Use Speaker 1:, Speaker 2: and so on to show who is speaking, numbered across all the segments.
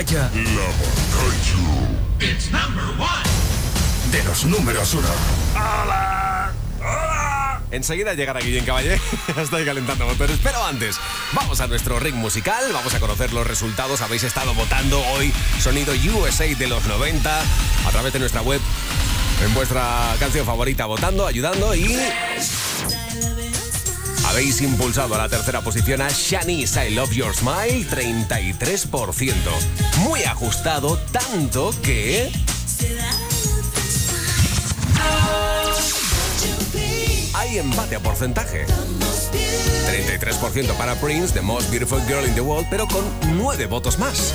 Speaker 1: La batalla. La batalla. De los números uno. ¡Hola! ¡Hola! Enseguida llegará Guillén Caballé. Estoy calentando motores. Pero antes, vamos a nuestro ring musical. Vamos a conocer los resultados. Habéis estado votando hoy Sonido USA de los 90 a través de nuestra web. En vuestra canción favorita, votando, ayudando y habéis impulsado a la tercera posición a Shanice I Love Your Smile, 33%. Muy ajustado, tanto que... Hay empate a porcentaje. 33% para Prince, The Most Beautiful Girl in the World, pero con 9 votos más.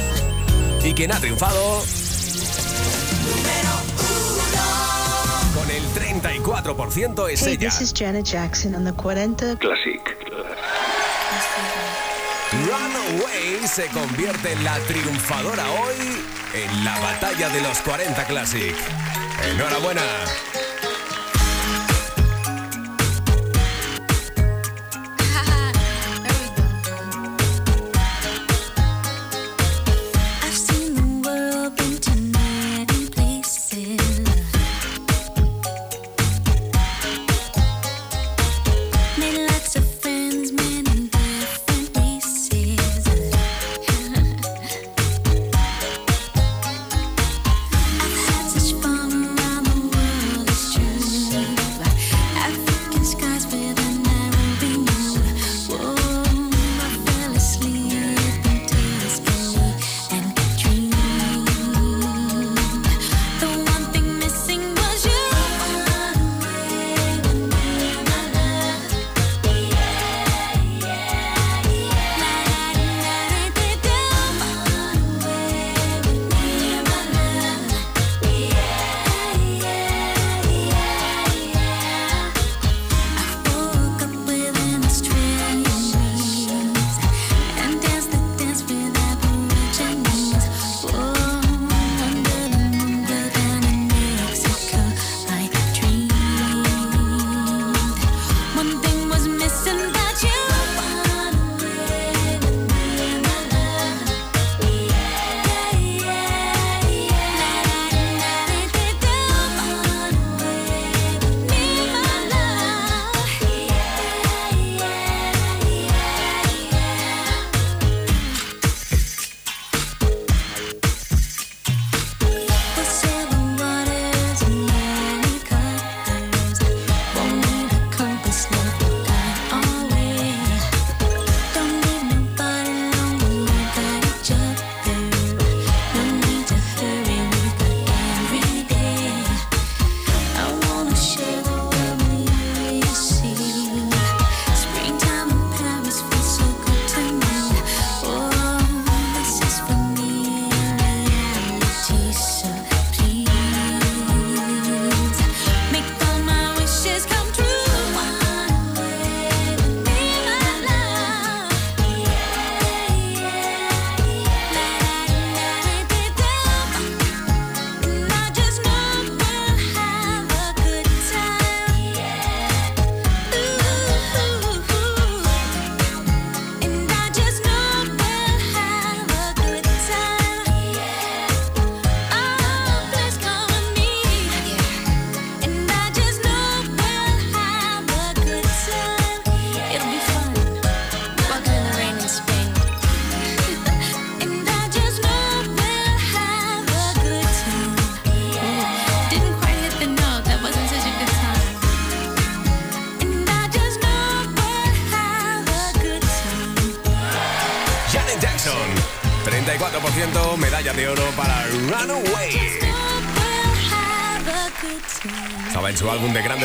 Speaker 1: ¿Y quién ha triunfado? Con el 34% es ella.
Speaker 2: This is Janet Jackson on the 40
Speaker 1: Classic. Runaway se convierte en la triunfadora hoy en la batalla de los 40 Classic. Enhorabuena.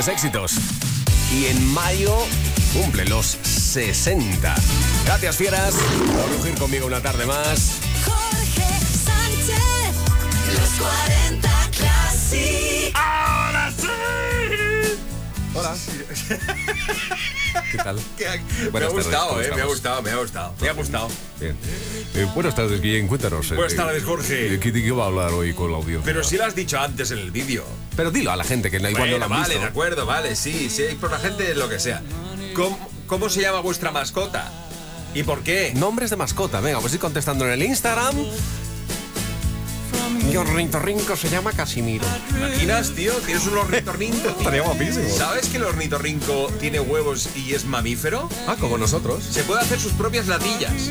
Speaker 1: Grandes éxitos. Y en mayo cumple los 60. Gracias, fieras, por rugir conmigo una tarde más.
Speaker 3: Jorge Sánchez, los 40 Classic.
Speaker 1: ¡Ahora sí! Hola. ¿Qué tal?
Speaker 4: Me ha
Speaker 1: tardes,
Speaker 4: gustado,
Speaker 1: ¿cómo
Speaker 4: eh, me ha gustado, me ha gustado. Me ha gustado.
Speaker 1: Bien. Eh, buenas tardes, Guillén, cuéntanos. eh,
Speaker 4: Buenas tardes, Jorge.
Speaker 1: eh, ¿qué, ¿De qué va a hablar hoy con la audiencia?
Speaker 4: Pero si lo has dicho antes en el vídeo.
Speaker 1: Pero dilo a la gente que igual no
Speaker 4: Bueno,
Speaker 1: lo han
Speaker 4: vale,
Speaker 1: visto.
Speaker 4: de acuerdo, vale, sí, sí, por la gente lo que sea. ¿Cómo, cómo se llama vuestra mascota? ¿Y por qué?
Speaker 1: Nombres de mascota, venga, pues ir contestando en el Instagram. Mi ornitorrinco se llama Casimiro.
Speaker 4: ¿Te imaginas, tío? ¿Tienes un ornitorrinco?
Speaker 1: Estaría guapísimo.
Speaker 4: ¿Sabes que el ornitorrinco tiene huevos y es mamífero?
Speaker 1: Ah, como nosotros.
Speaker 4: Se puede hacer sus propias latillas.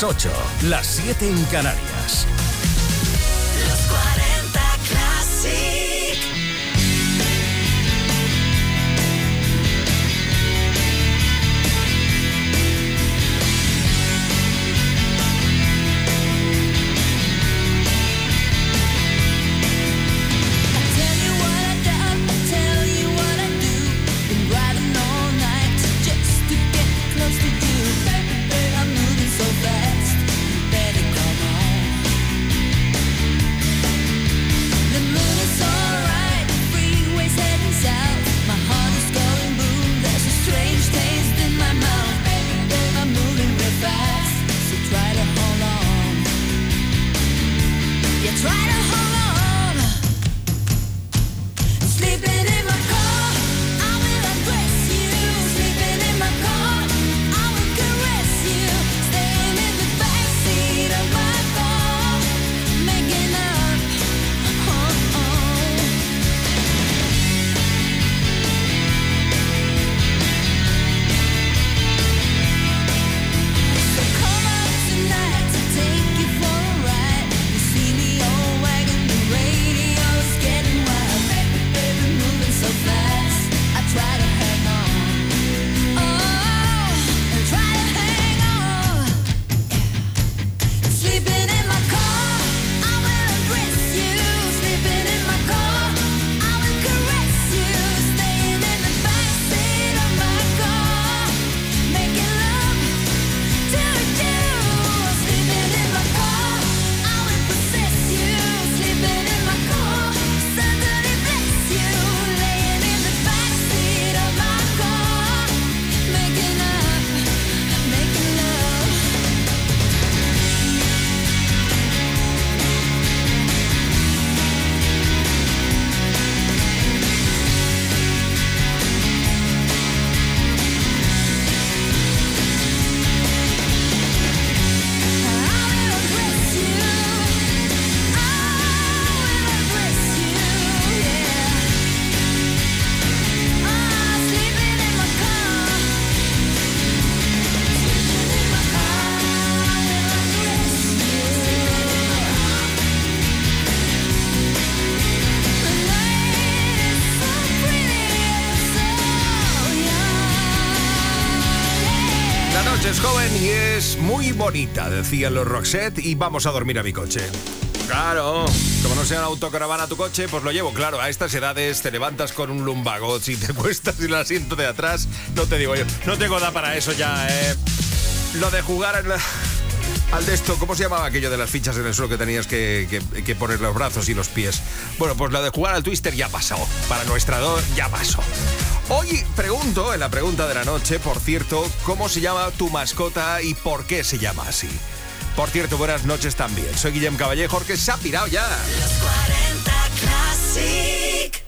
Speaker 5: las 8, las 7 en Canarias.
Speaker 6: Bonita, decían los Roxette, y vamos a dormir a mi coche. Claro, como no sea una autocaravana tu coche, pues lo llevo, claro. A estas edades te levantas con un lumbago, si te cuestas el asiento de atrás, no te digo yo, no tengo edad para eso ya, eh. Lo de jugar en la- al de esto, ¿cómo se llamaba aquello de las fichas en el suelo que tenías que, que- que poner los brazos y los pies? Bueno, pues lo de jugar al twister ya pasó. Para nuestra edad ya pasó. Hoy pregunto, en la pregunta de la noche, por cierto, ¿cómo se llama tu mascota y por qué se llama así? Por cierto, buenas noches también. Soy Guillem Caballejos, que se ha pirado ya.
Speaker 3: Los 40 Classic.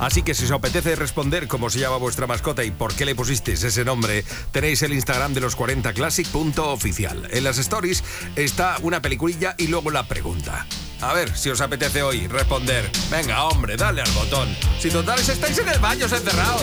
Speaker 6: Así que si os apetece responder cómo se llama vuestra mascota y por qué le pusisteis ese nombre, tenéis el Instagram de los 40 classic.oficial. En las stories está una peliculilla y luego la pregunta. A ver si os apetece hoy responder. Venga, hombre, dale al botón. Si totales estáis en el baño encerrados.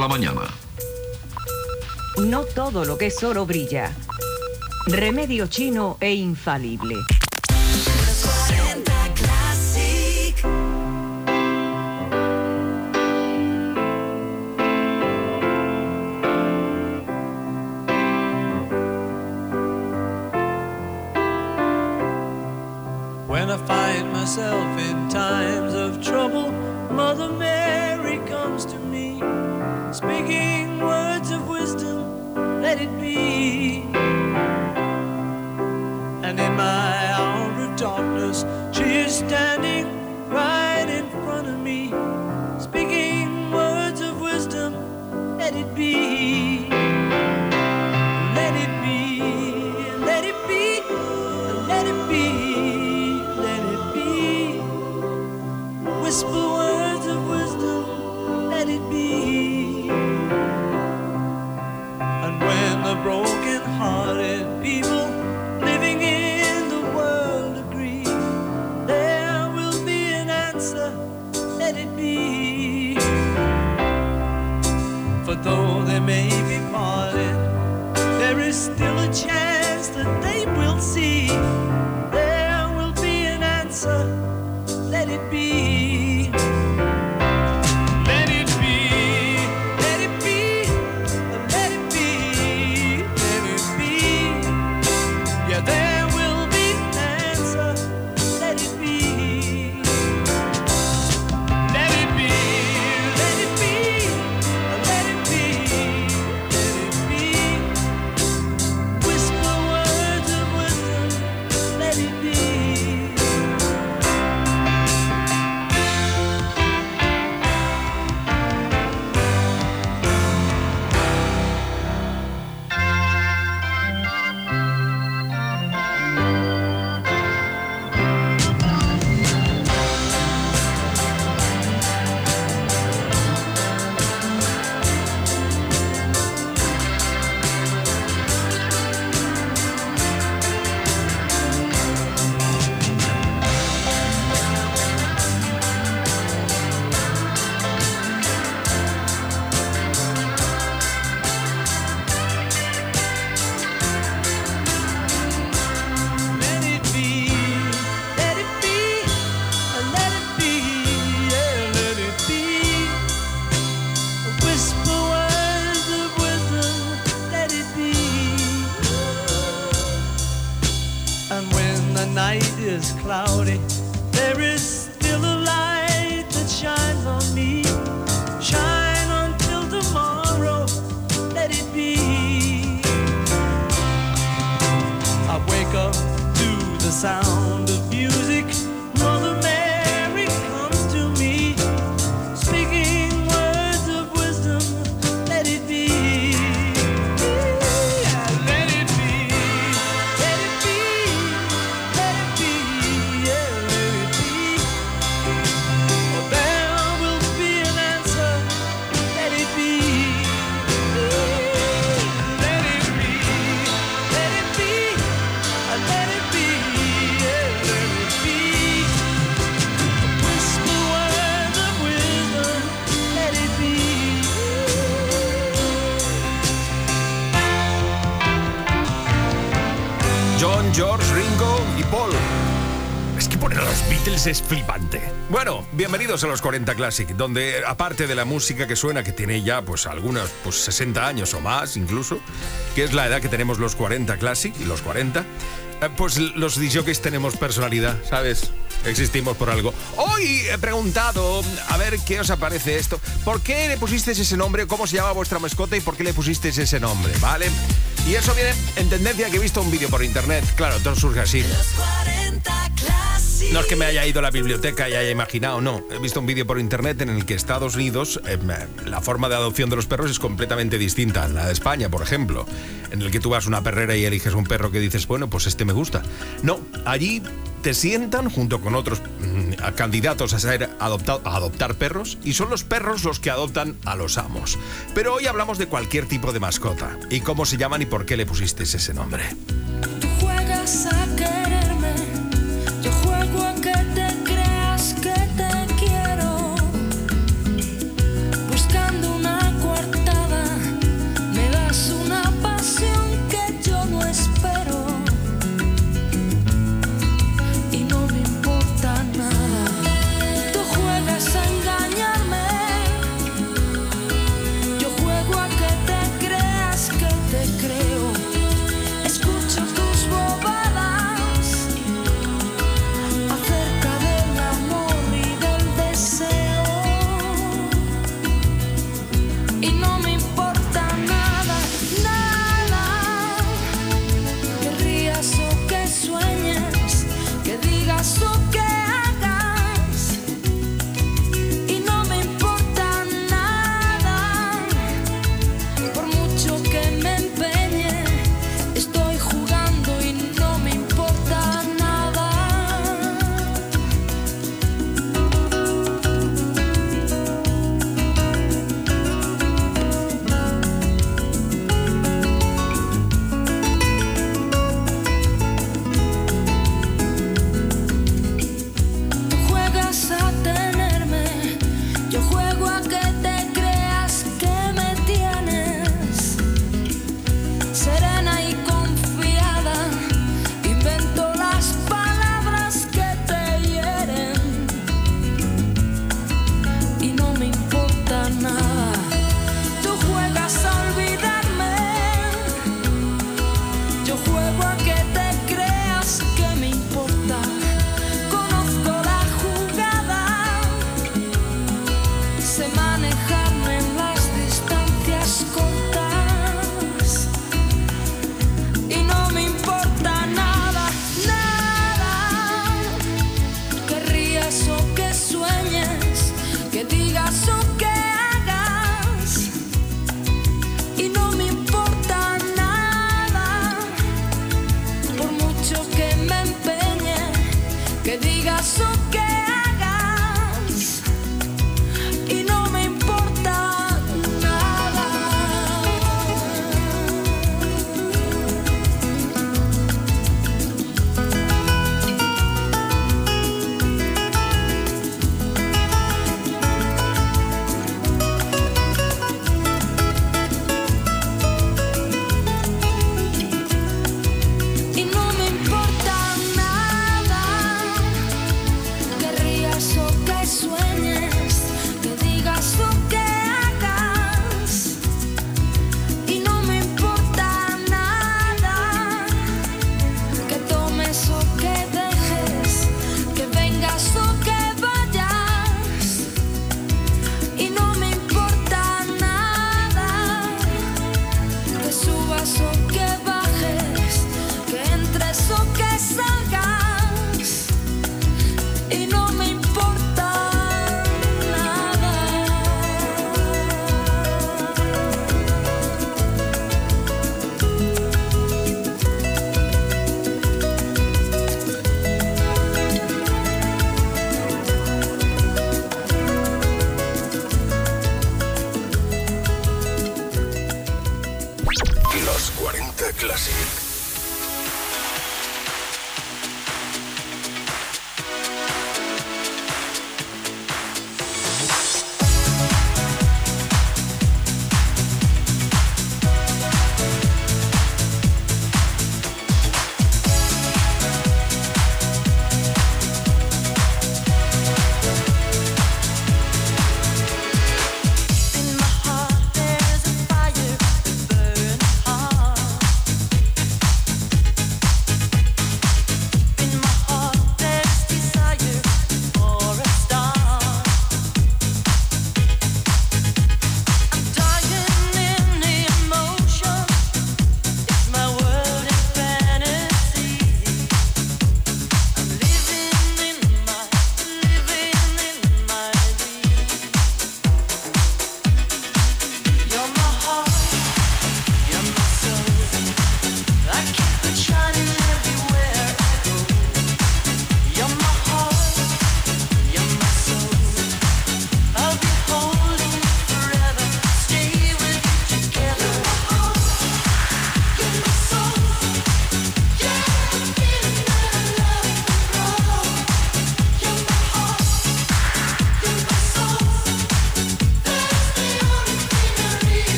Speaker 4: la
Speaker 7: mañana.
Speaker 4: No todo lo que es oro brilla. Remedio chino e infalible.
Speaker 6: Es flipante. Bueno, bienvenidos a los 40 Classic, donde aparte de la música que suena, que tiene ya pues algunos pues 60 años o más incluso, que es la edad que tenemos los 40 Classic y los 40, eh, pues los DJs tenemos personalidad, ¿sabes? Existimos por algo. Hoy he preguntado, a ver qué os aparece esto. ¿Por qué le pusisteis ese nombre? ¿Cómo se llama vuestra mascota y por qué le pusisteis ese nombre? ¿Vale? Y eso viene en tendencia que he visto un vídeo por internet. Claro, todo surge así. No es que me haya ido a la biblioteca y haya imaginado, no. He visto un vídeo por internet en el que Estados Unidos, eh, la forma de adopción de los perros es completamente distinta a la de España, por ejemplo. En el que tú vas a una perrera y eliges un perro que dices, bueno, pues este me gusta. No, allí te sientan junto con otros mm, candidatos a ser adoptado, a adoptar perros y son los perros los que adoptan a los amos. Pero hoy hablamos de cualquier tipo de mascota y cómo se llaman y por qué le pusiste ese nombre.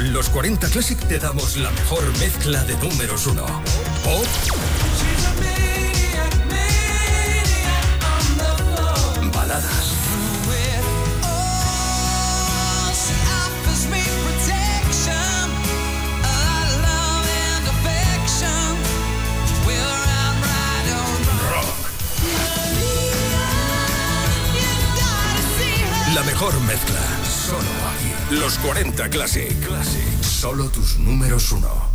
Speaker 8: Con
Speaker 9: los 40 Classic
Speaker 10: te damos la mejor mezcla de números 1. Pop. Baladas. La mejor mezcla, solo aquí. Los 40 Classic. Classic. Solo tus números uno.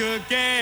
Speaker 11: again.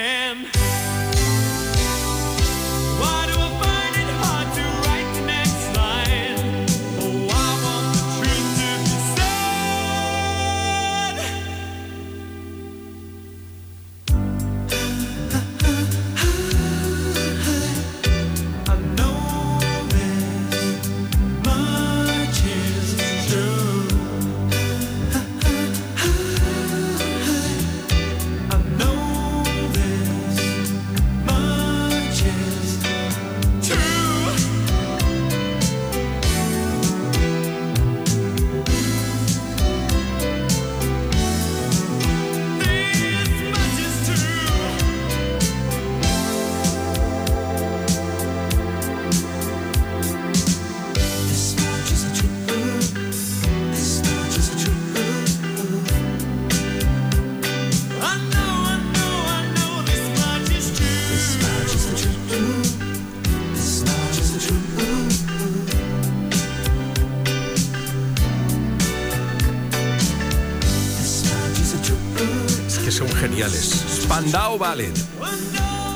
Speaker 6: geniales, Spandau Ballet.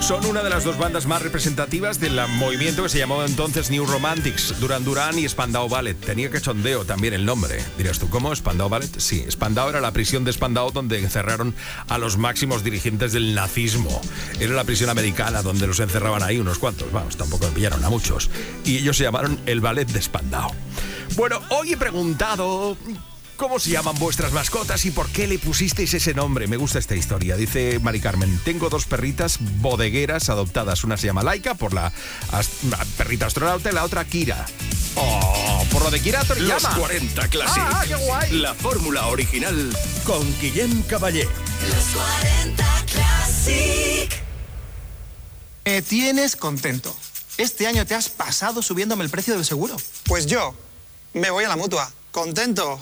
Speaker 6: Son una de las dos bandas más representativas del movimiento que se llamaba entonces New Romantics, Duran Duran y Spandau Ballet. Tenía que chondeo también el nombre. ¿Dirías tú, ¿cómo? ¿Spandau Ballet? Sí, Spandau era la prisión de Spandau donde encerraron a los máximos dirigentes del nazismo. Era la prisión americana donde los encerraban ahí unos cuantos. Vamos, tampoco pillaron a muchos. Y ellos se llamaron el Ballet de Spandau. Bueno, hoy he preguntado ¿Cómo se llaman vuestras mascotas y por qué le pusisteis ese nombre? Me gusta esta historia. Dice Mari Carmen, tengo dos perritas bodegueras adoptadas. Una se llama Laika por la perrita astronauta y la otra Kira. Oh, por lo de Kira Toriyama.
Speaker 12: Los 40 Classic.
Speaker 6: Ah, qué guay.
Speaker 12: La fórmula original con Guillem Caballé.
Speaker 13: Los 40 Classic.
Speaker 14: Me tienes contento. Este año te has pasado subiéndome el precio del seguro.
Speaker 15: Pues yo me voy a la mutua. Contento.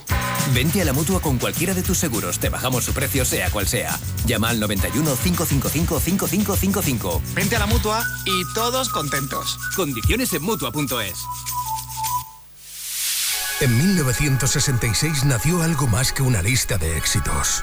Speaker 16: Vente a la mutua con cualquiera de tus seguros. Te bajamos su precio, sea cual sea. Llama al 91 555 5555.
Speaker 14: Vente a la mutua y todos contentos.
Speaker 16: Condiciones en mutua.es.
Speaker 12: En 1966 nació algo más que una lista de éxitos.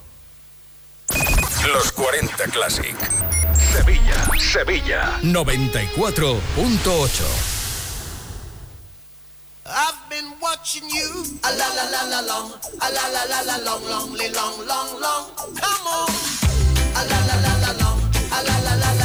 Speaker 12: Los 40 Classic. Sevilla, Sevilla. 94.8.
Speaker 3: I've been watching you. A la la la la long. A la la la la long, long, long, long, long. Come on. A la la la la long. A la la la la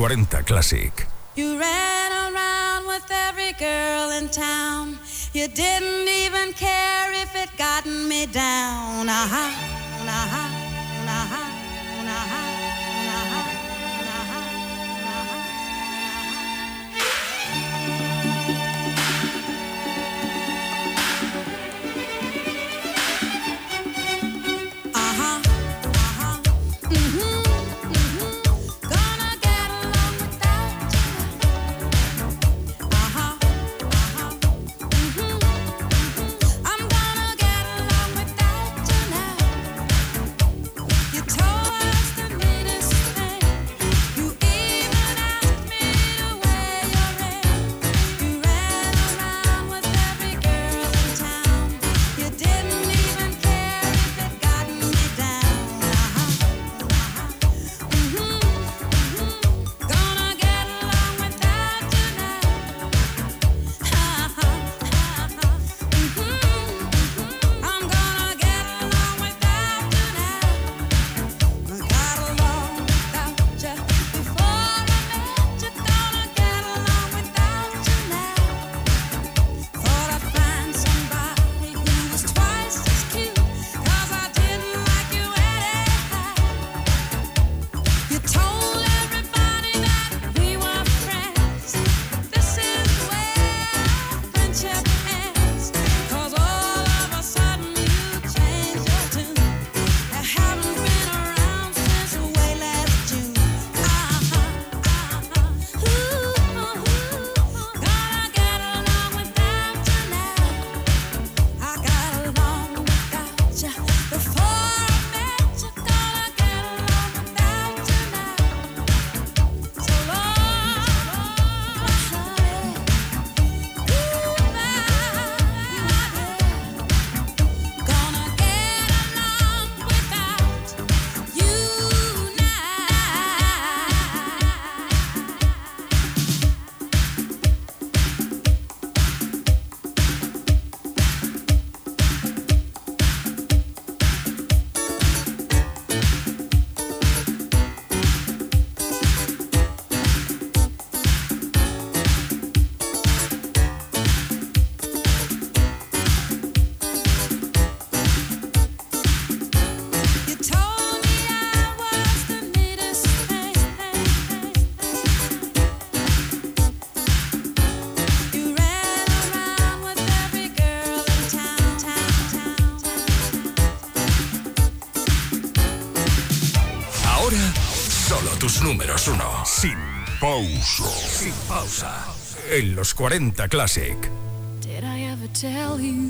Speaker 12: 40 Classic.
Speaker 10: You ran around with every girl in town. You didn't even care.
Speaker 12: pausa. Sin pausa. En los 40 Classic.
Speaker 10: Did I ever tell you?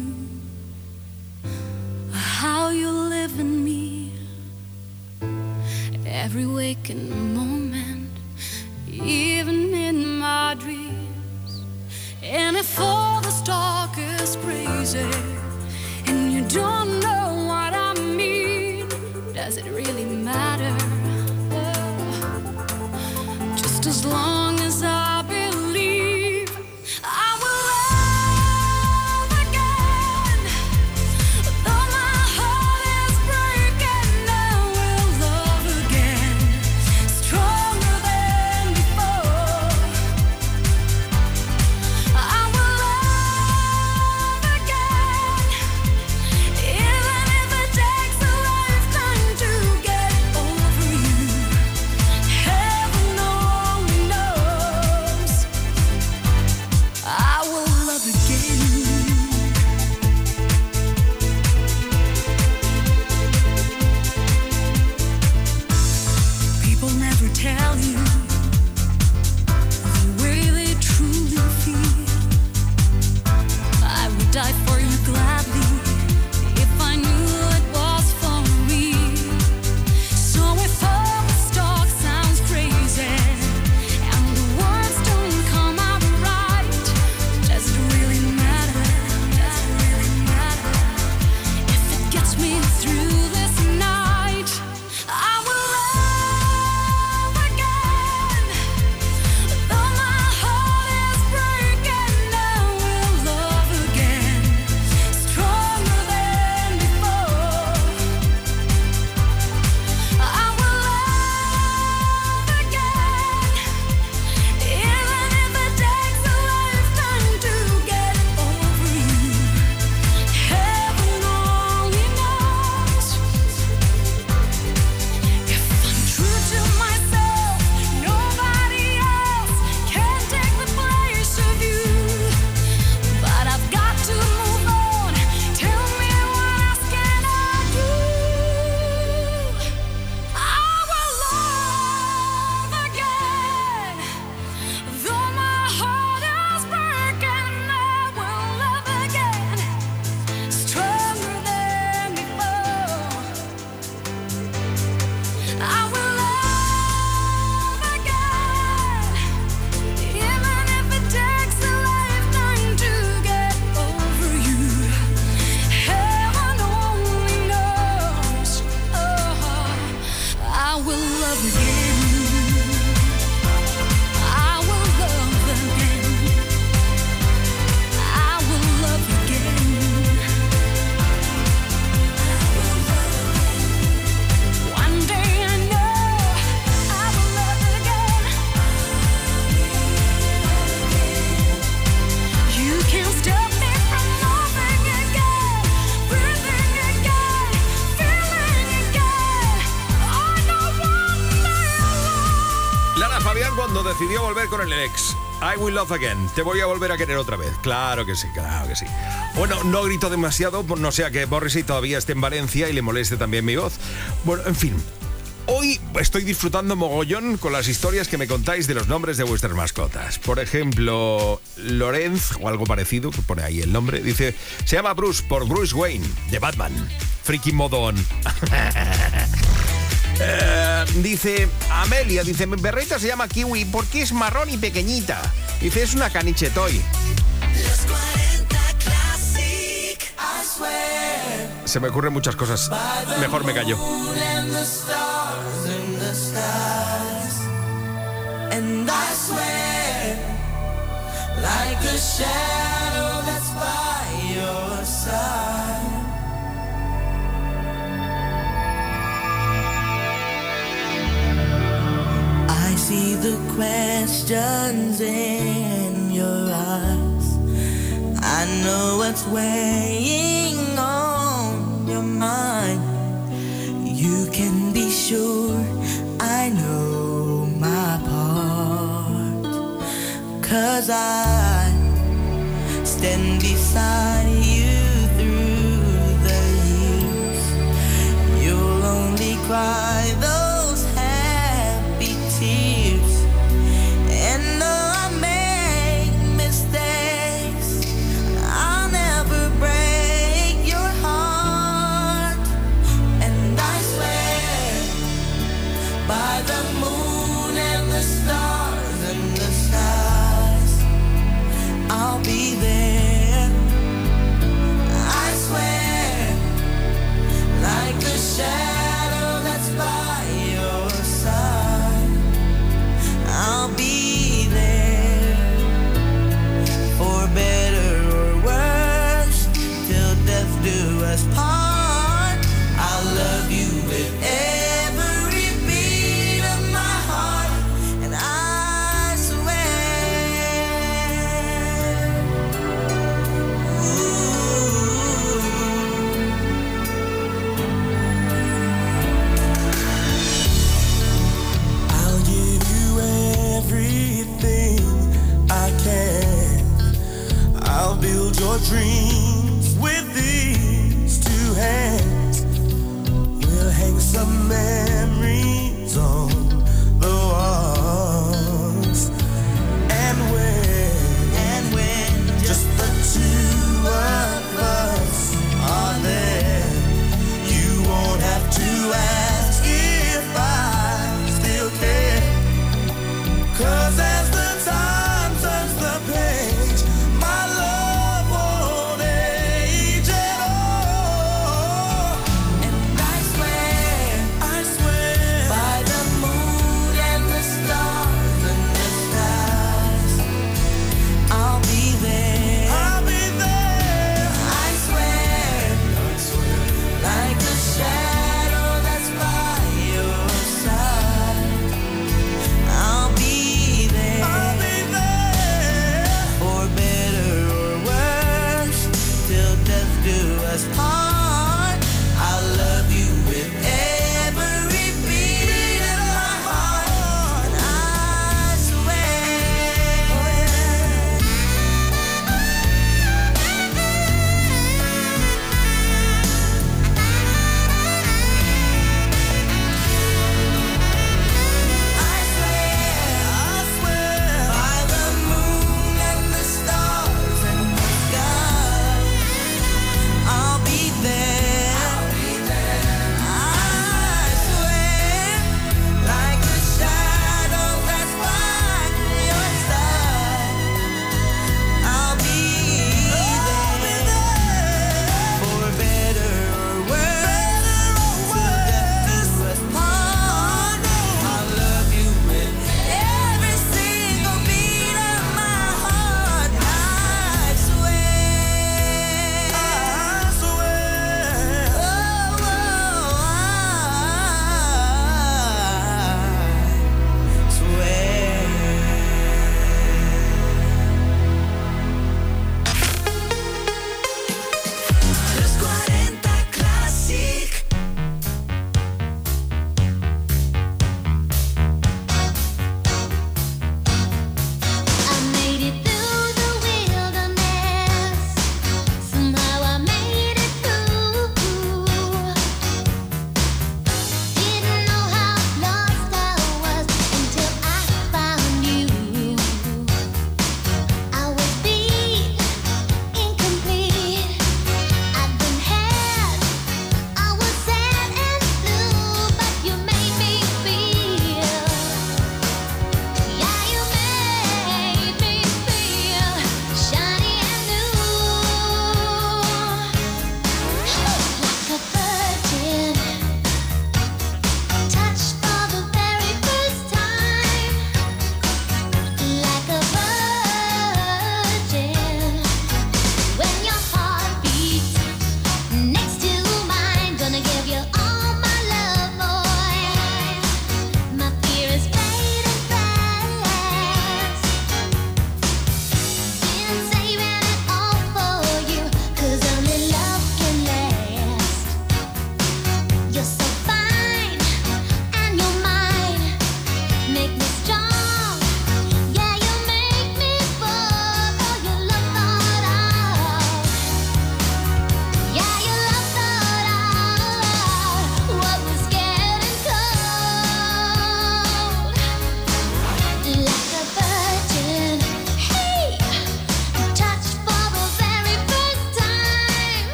Speaker 10: I will love again.
Speaker 6: Te voy a volver a querer otra vez. Claro que sí, claro que sí. Bueno, no grito demasiado, no sea que Morrissey todavía esté en Valencia y le moleste también mi voz. Bueno, en fin. Hoy estoy disfrutando mogollón con las historias que me contáis de los nombres de vuestras mascotas. Por ejemplo, Lorenz, o algo parecido, que pone ahí el nombre, dice, se llama Bruce por Bruce Wayne, de Batman. Freaky modón. Eh, dice Amelia, dice, mi perrita se llama Kiwi porque es marrón y pequeñita. Dice, es una caniche toy.
Speaker 8: Los 40 Classic. I swear.
Speaker 6: Se me ocurren muchas cosas. Mejor me callo.
Speaker 8: See the questions in your eyes. I know what's weighing on your mind. You can be sure I know my part. Cause I stand beside
Speaker 5: dream.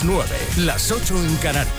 Speaker 5: Las 9, las 8 en Canarias.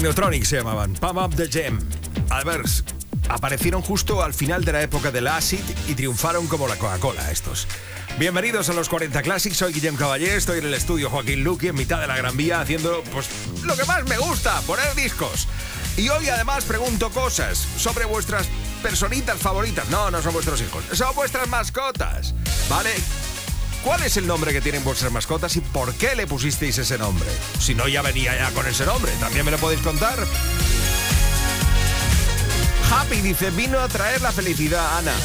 Speaker 6: Technotronic se llamaban. Pump Up the Gem. A ver, aparecieron justo al final de la época del acid y triunfaron como la Coca-Cola estos. Bienvenidos a los 40 Classics, soy Guillem Caballé, estoy en el estudio Joaquín Luqui en mitad de la Gran Vía haciendo pues lo que más me gusta, poner discos. Y hoy además pregunto cosas sobre vuestras personitas favoritas. No, no son vuestros hijos, son vuestras mascotas. ¿Vale? ¿Cuál es el nombre que tienen vuestras mascotas y por qué le pusisteis ese nombre? Si no, ya venía ya con ese nombre. ¿También me lo podéis contar? Happy dice, vino a traer la felicidad, Ana.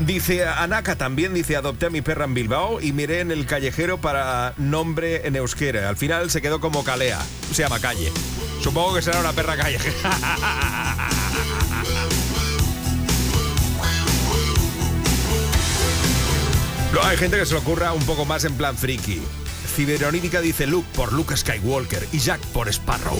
Speaker 6: Dice Anaka también, dice, adopté a mi perra en Bilbao y miré en el callejero para nombre en euskera. Al final se quedó como Calea, se llama Calle. Supongo que será una perra callejera. Hay gente que se le ocurra un poco más en plan friki. Ciberonítica dice Luke por Luke Skywalker y Jack por Sparrow.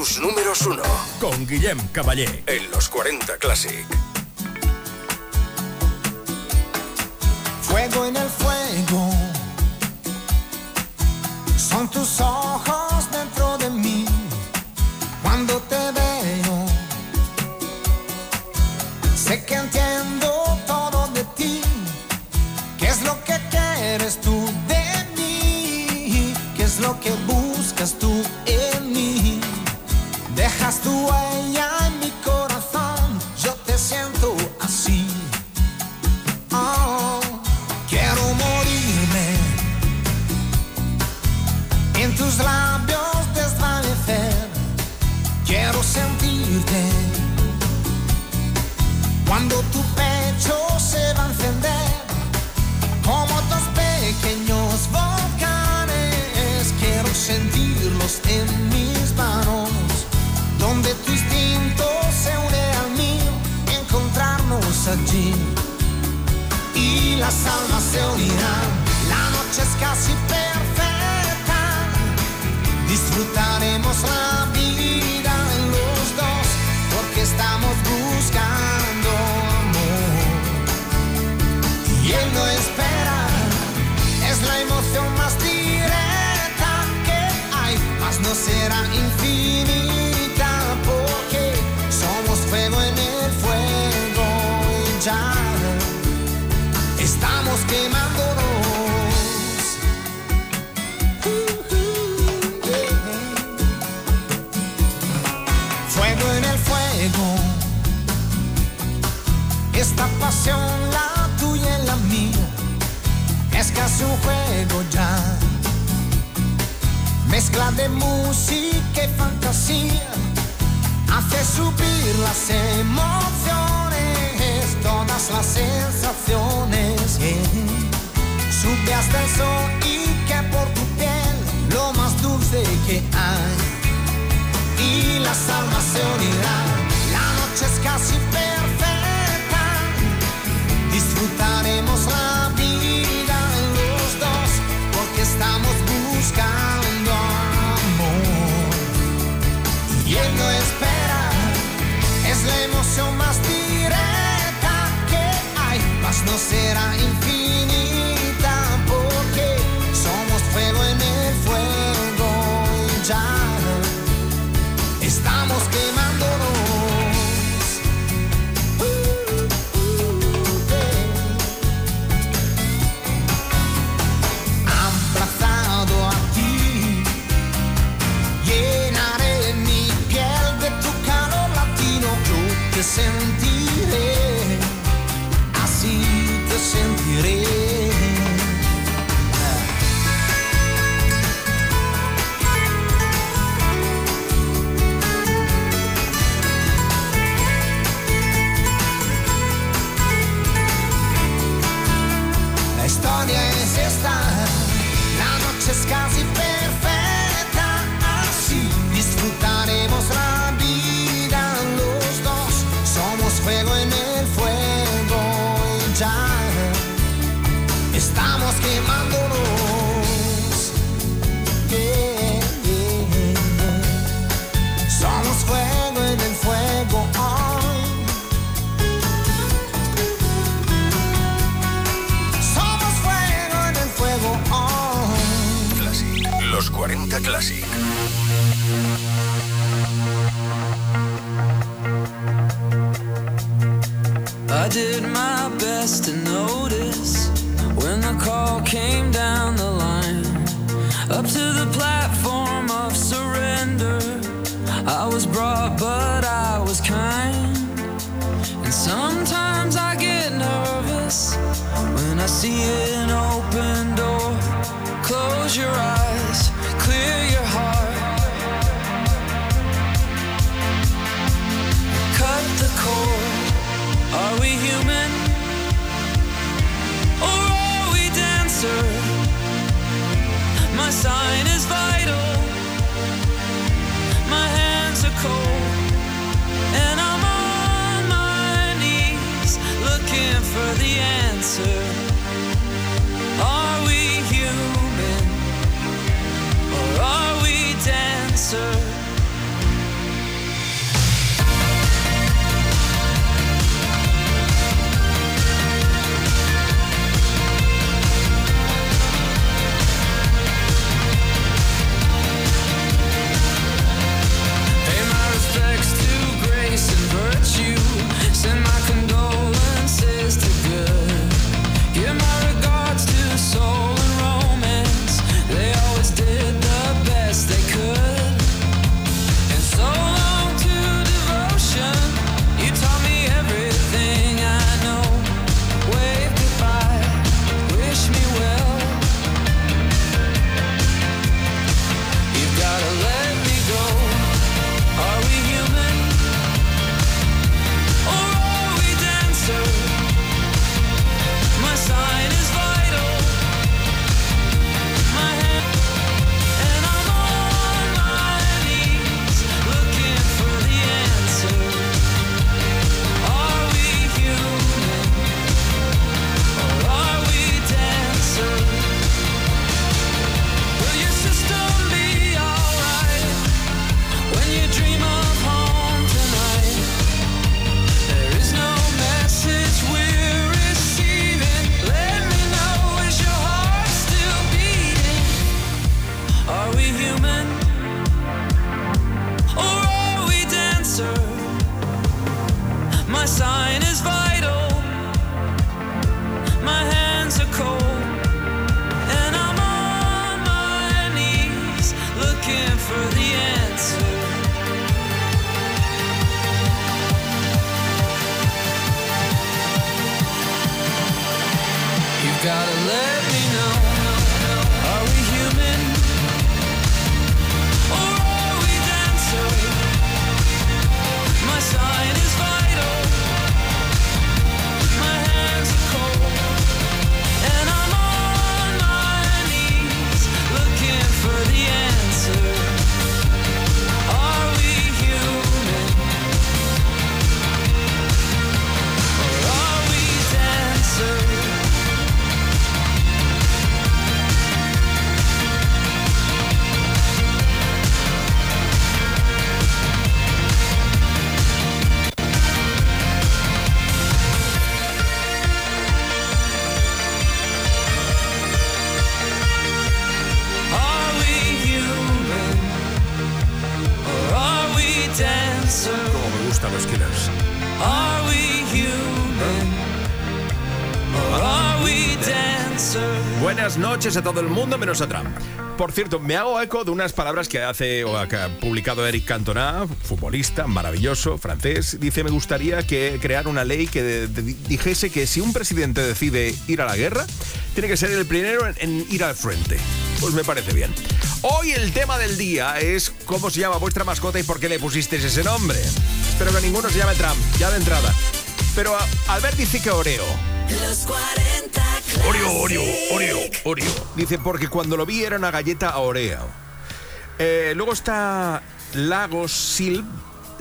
Speaker 17: Tus números uno.
Speaker 6: Con Guillem Caballé.
Speaker 17: En los 40 Classic.
Speaker 18: A
Speaker 6: todo el mundo, menos a Trump. Por cierto, me hago eco de unas palabras que hace o que ha publicado Eric Cantona, futbolista maravilloso, francés. Dice, me gustaría que crear una ley que de- de- dijese que si un presidente decide ir a la guerra, tiene que ser el primero en, en ir al frente. Pues me parece bien. Hoy el tema del día es cómo se llama vuestra mascota y por qué le pusisteis ese nombre. Espero que ninguno se llame Trump, ya de entrada. Pero a- Albert dice que Oreo.
Speaker 8: Los 40
Speaker 6: Oreo, Oreo, Oreo, Oreo. Dice, porque cuando lo vi era una galleta Oreo. Eh, luego está Lagos Sil.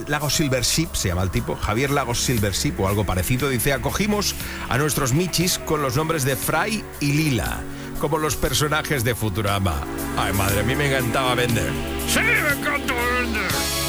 Speaker 6: Lagos Silver Ship, se llama el tipo, Javier Lagos Silver Ship o algo parecido, dice, acogimos a nuestros michis con los nombres de Fry y Lila, como los personajes de Futurama. Ay, madre, a mí me encantaba vender. Sí, me encanta vender.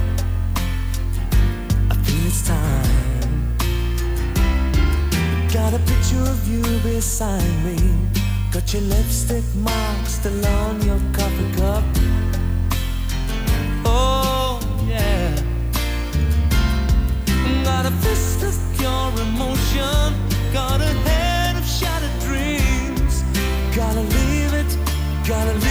Speaker 4: of you beside me. Got your lipstick mark still on your coffee cup. Oh, yeah. Got a fist of pure emotion. Got a head of shattered dreams. Gotta leave it, gotta leave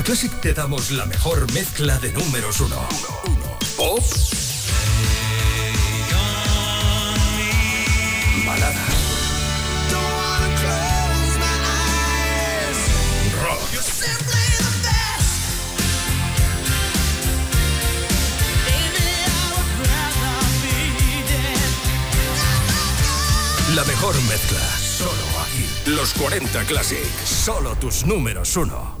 Speaker 19: en los 40 Classic te damos la mejor mezcla de números uno. Pop. Baladas. Rock. La mejor mezcla. Solo aquí. Los 40 Classic. Solo tus números uno.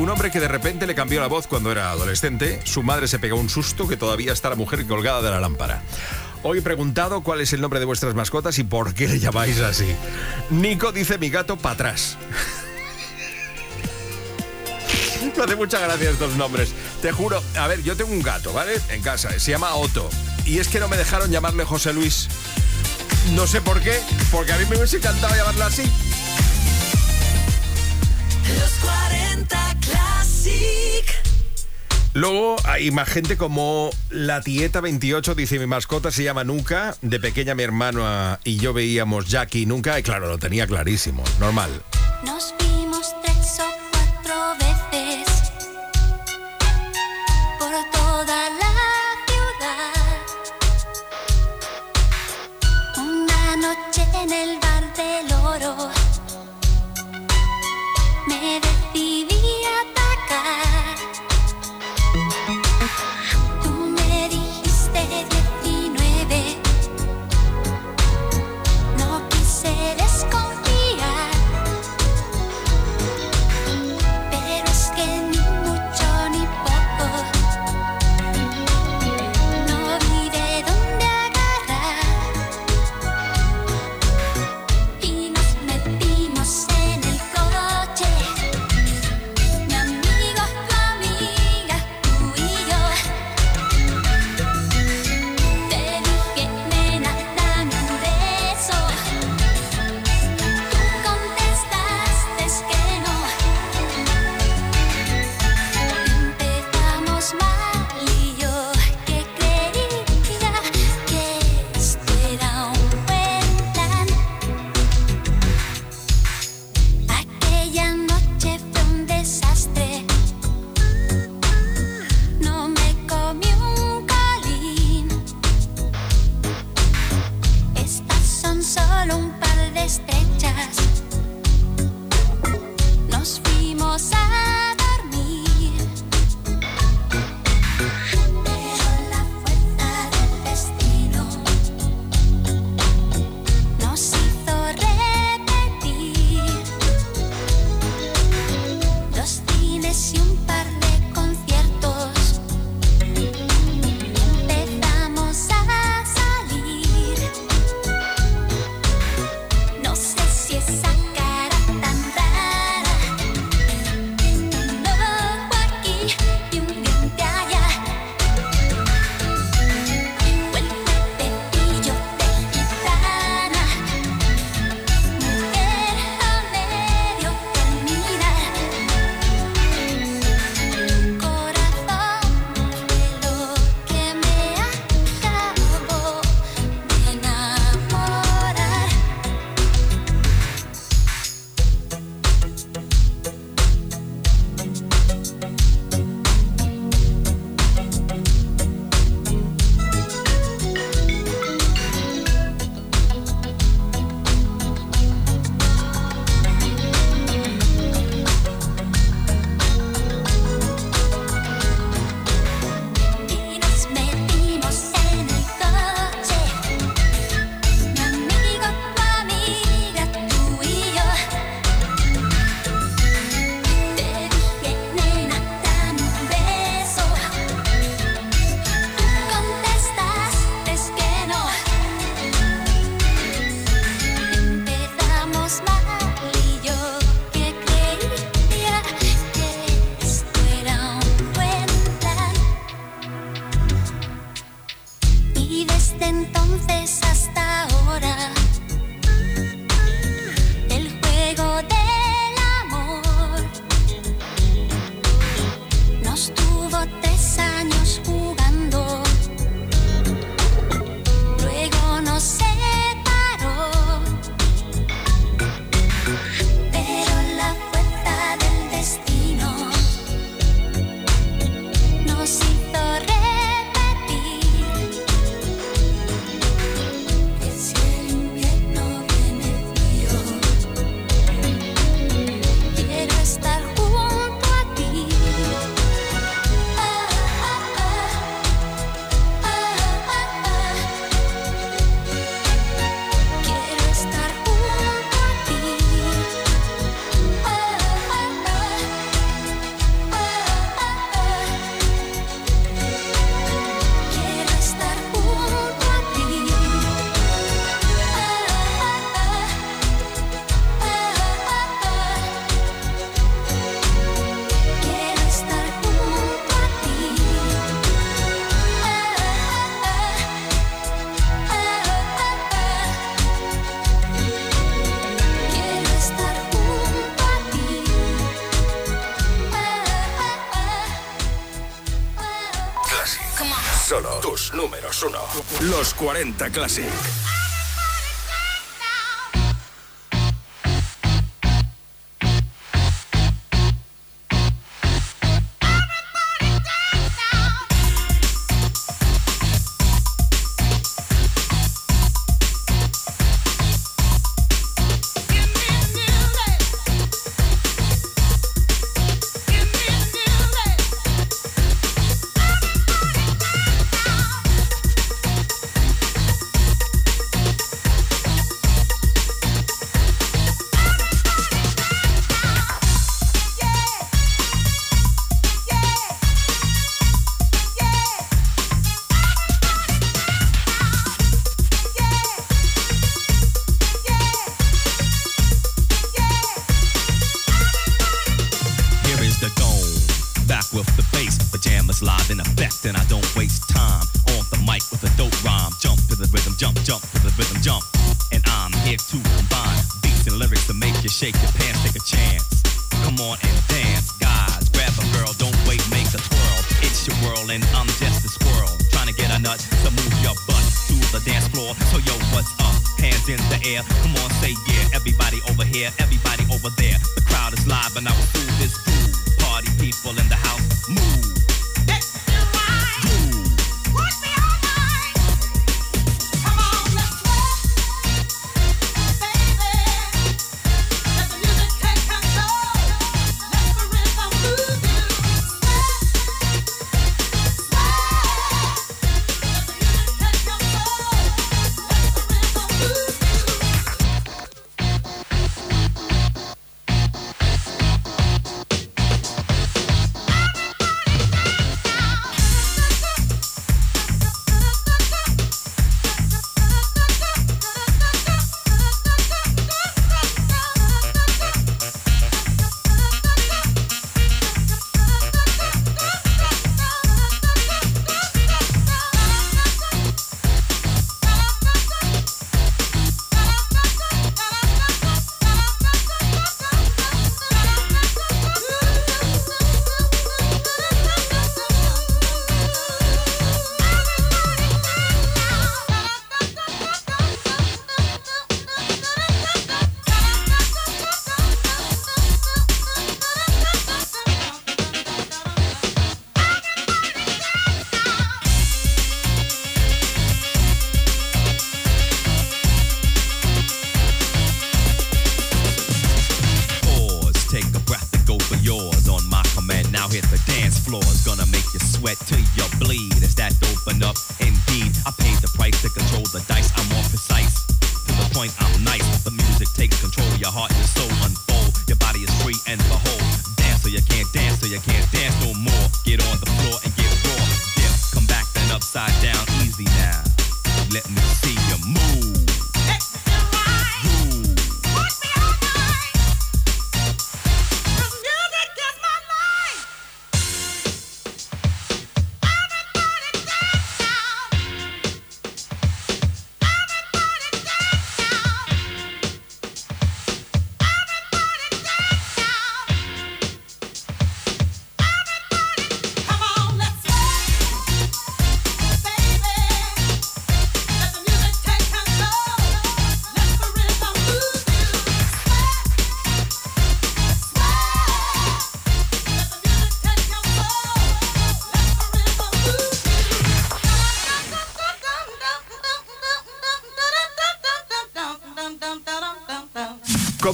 Speaker 6: Un hombre que de repente le cambió la voz cuando era adolescente. Su madre se pegó un susto que todavía está la mujer colgada de la lámpara. Hoy he preguntado cuál es el nombre de vuestras mascotas y por qué le llamáis así. Nico dice mi gato para atrás. Me hace mucha gracia estos nombres. Te juro, a ver, yo tengo un gato, ¿vale? En casa, se llama Otto. Y es que no me dejaron llamarle José Luis. No sé por qué, porque a mí me hubiese encantado llamarlo así. Luego hay más gente como la tieta 28 dice mi mascota se llama Nuca, de pequeña mi hermano ah, y yo veíamos Jackie Nunca y claro, lo tenía clarísimo, normal.
Speaker 20: 40 Classic.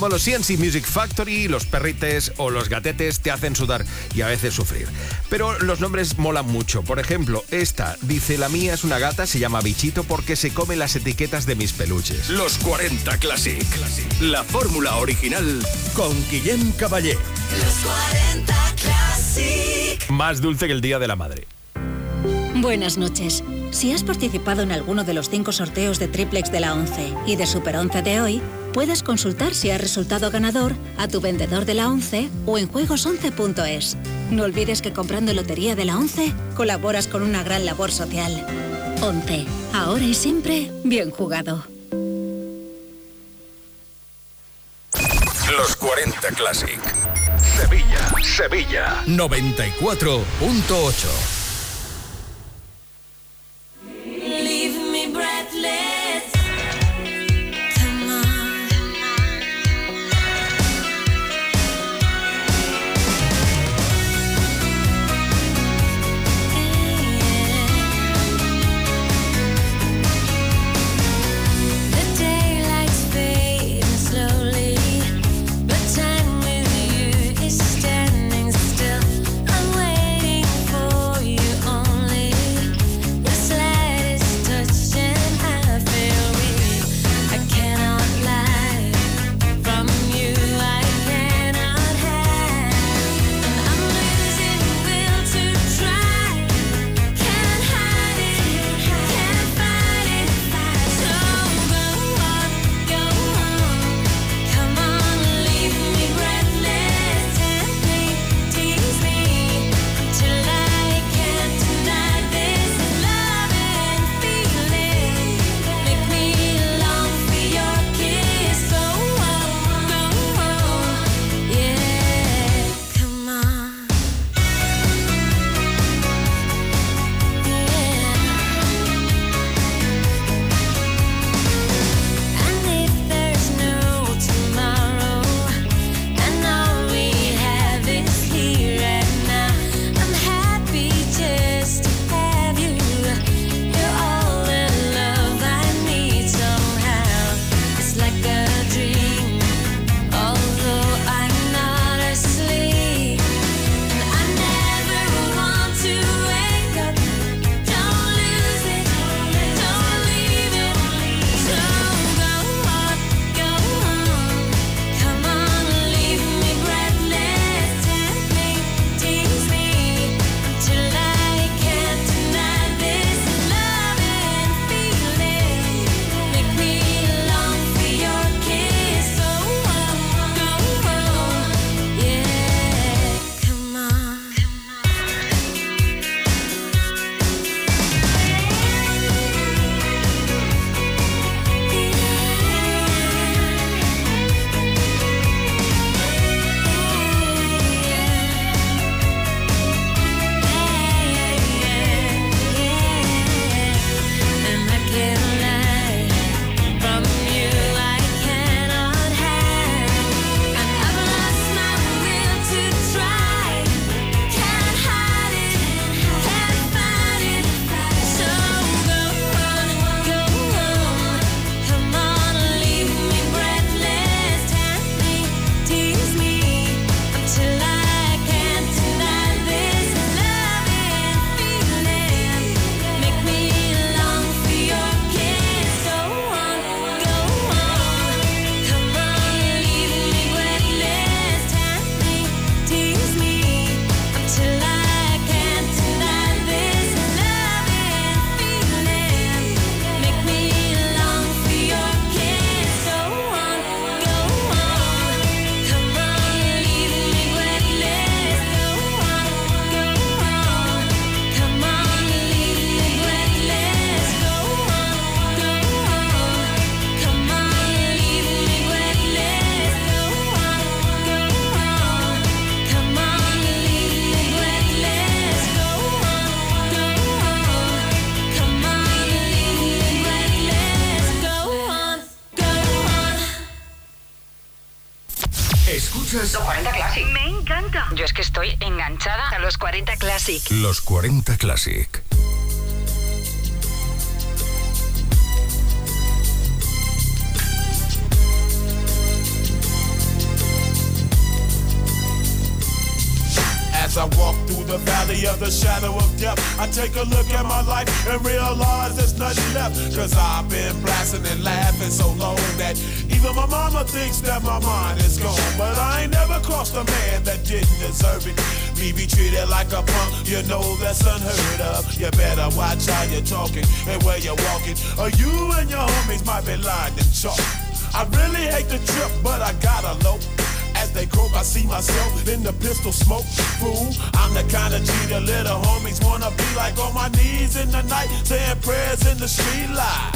Speaker 6: los CNC Music Factory, los perrites o los gatetes te hacen sudar y a veces sufrir. Pero los nombres molan mucho. Por ejemplo, esta dice la mía es una gata, se llama bichito porque se come las etiquetas de mis peluches.
Speaker 12: Los 40 Classic. La fórmula original con Guillem Caballé.
Speaker 13: Los 40 Classic.
Speaker 6: Más dulce que el Día de la Madre.
Speaker 21: Buenas noches. Si has participado en alguno de los cinco sorteos de triplex de la 11 y de Super 11 de hoy, puedes consultar si has resultado ganador a tu vendedor de la 11 o en juegos11.es. No olvides que comprando Lotería de la 11 colaboras con una gran labor social. 11. Ahora y siempre, bien jugado.
Speaker 12: Los 40 Classic. Sevilla, Sevilla 94.8.
Speaker 22: little homies wanna be like on my knees in the night, saying prayers in the street light.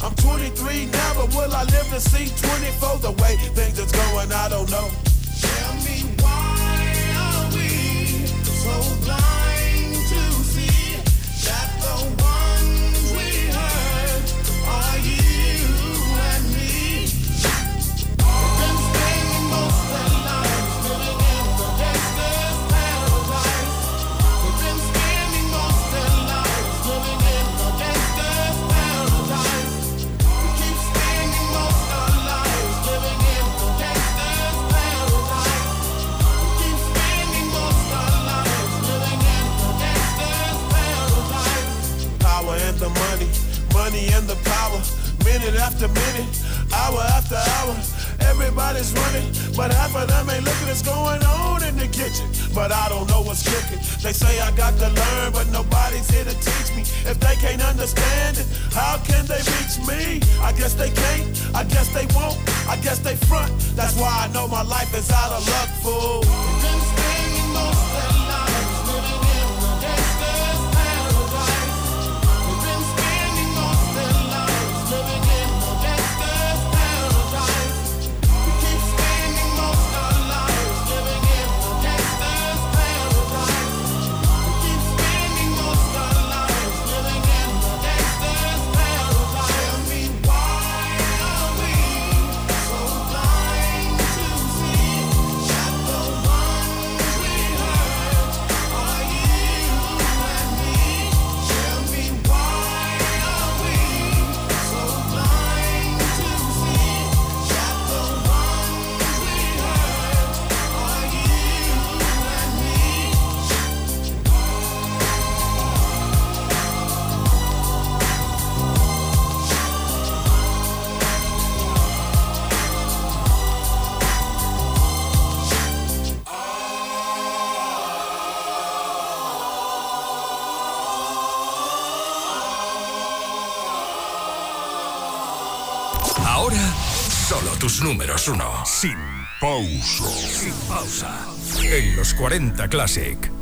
Speaker 22: I'm 23 now, but will I live to see 24? The way things are going, I don't know.
Speaker 5: Sin pausa. Sin pausa. En los 40 Classic.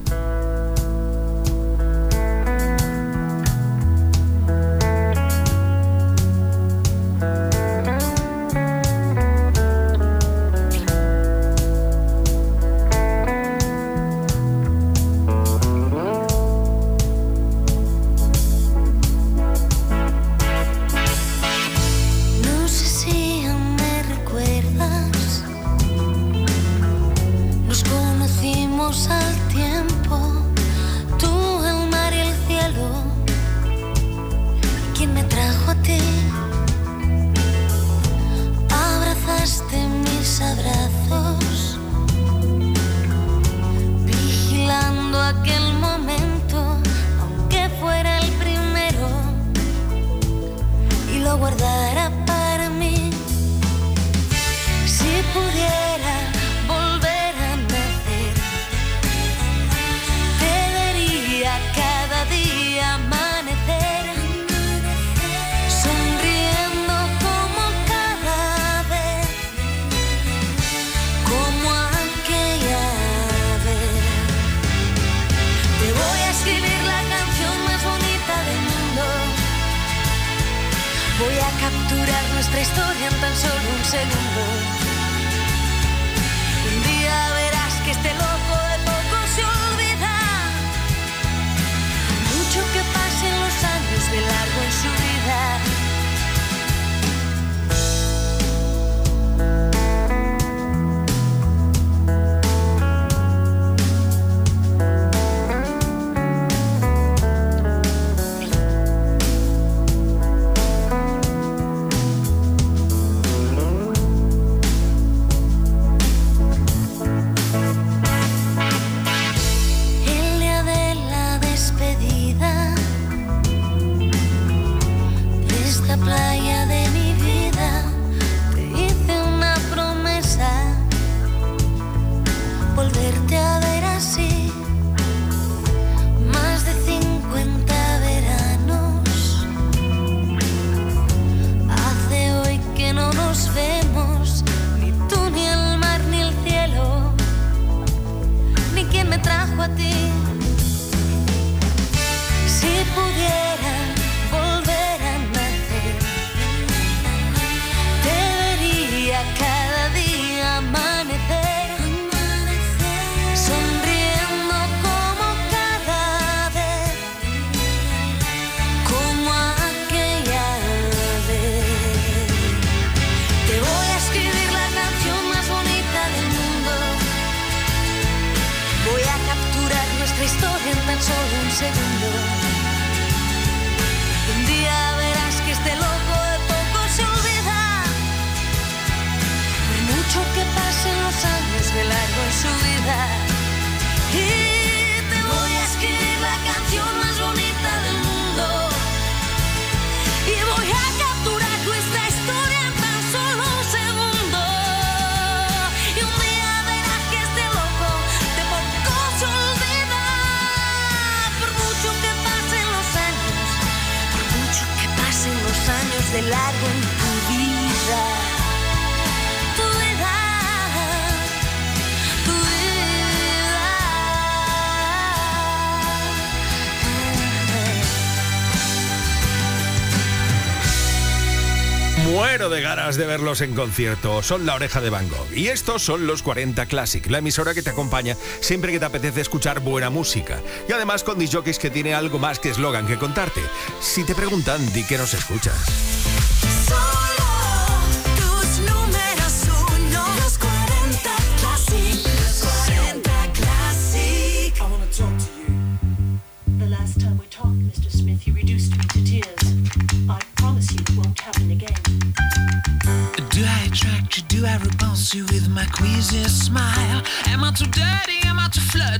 Speaker 8: de
Speaker 6: verlos en concierto son La Oreja de Van Gogh y estos son los 40 Classic, la emisora que te acompaña siempre que te apetece escuchar buena música y además con disjockeys que tiene algo más que eslogan que contarte. Si te preguntan, di que nos escuchas.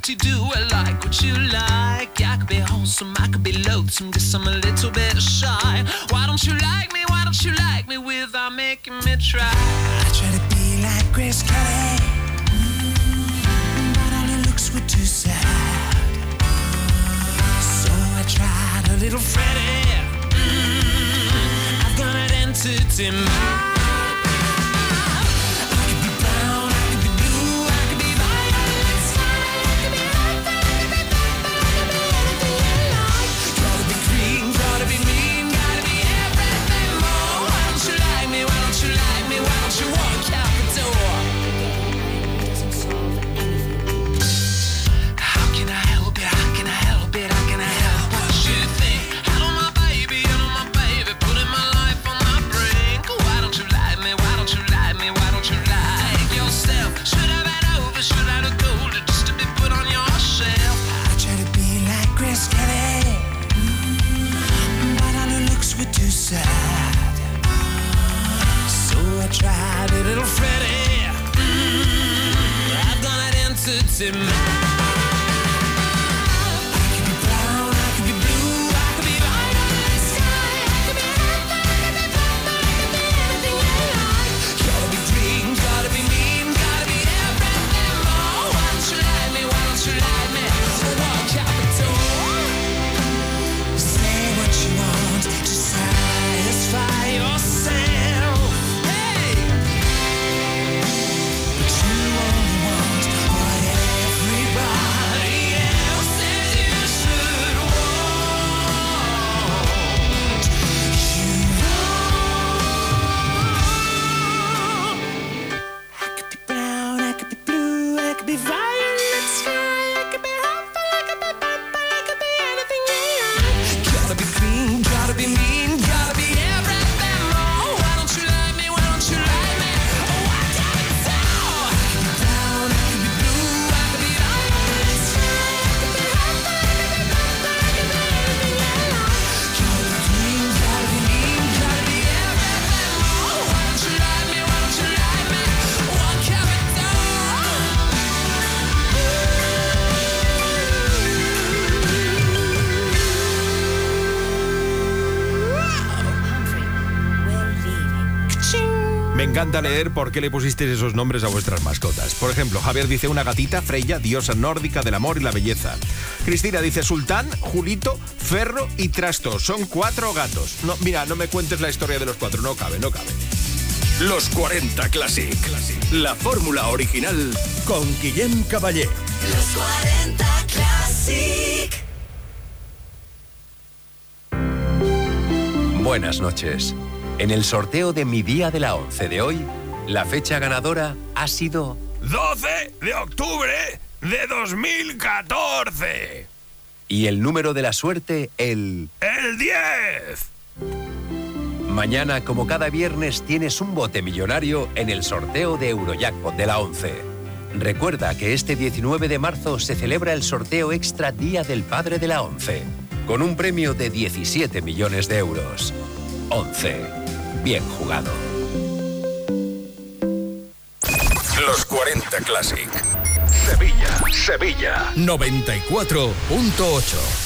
Speaker 23: you
Speaker 24: do, I like what you like. I could be wholesome, I could be loathsome, guess I'm a little bit in
Speaker 6: encanta leer por qué le pusisteis esos nombres a vuestras mascotas. Por ejemplo, Javier dice una gatita, Freya, diosa nórdica del amor y la belleza. Cristina dice Sultán, Julito, Ferro y Trasto. Son cuatro gatos. No, mira, no me cuentes la historia de los cuatro, no cabe, no cabe.
Speaker 12: Los 40 Classic. La fórmula original con Guillem Caballé.
Speaker 13: Los 40 Classic.
Speaker 25: Buenas noches. En el sorteo de mi día de la 11 de hoy, la fecha ganadora ha sido
Speaker 6: 12 de octubre de 2014.
Speaker 25: y el número de la suerte el
Speaker 6: El 10.
Speaker 25: Mañana, como cada viernes, tienes un bote millonario en el sorteo de Eurojackpot de la 11. Recuerda que este 19 de marzo se celebra el sorteo extra Día del Padre de la 11, con un premio de 17 millones de euros. 11. Bien jugado.
Speaker 12: Los 40 Classic. Sevilla, Sevilla. 94.8.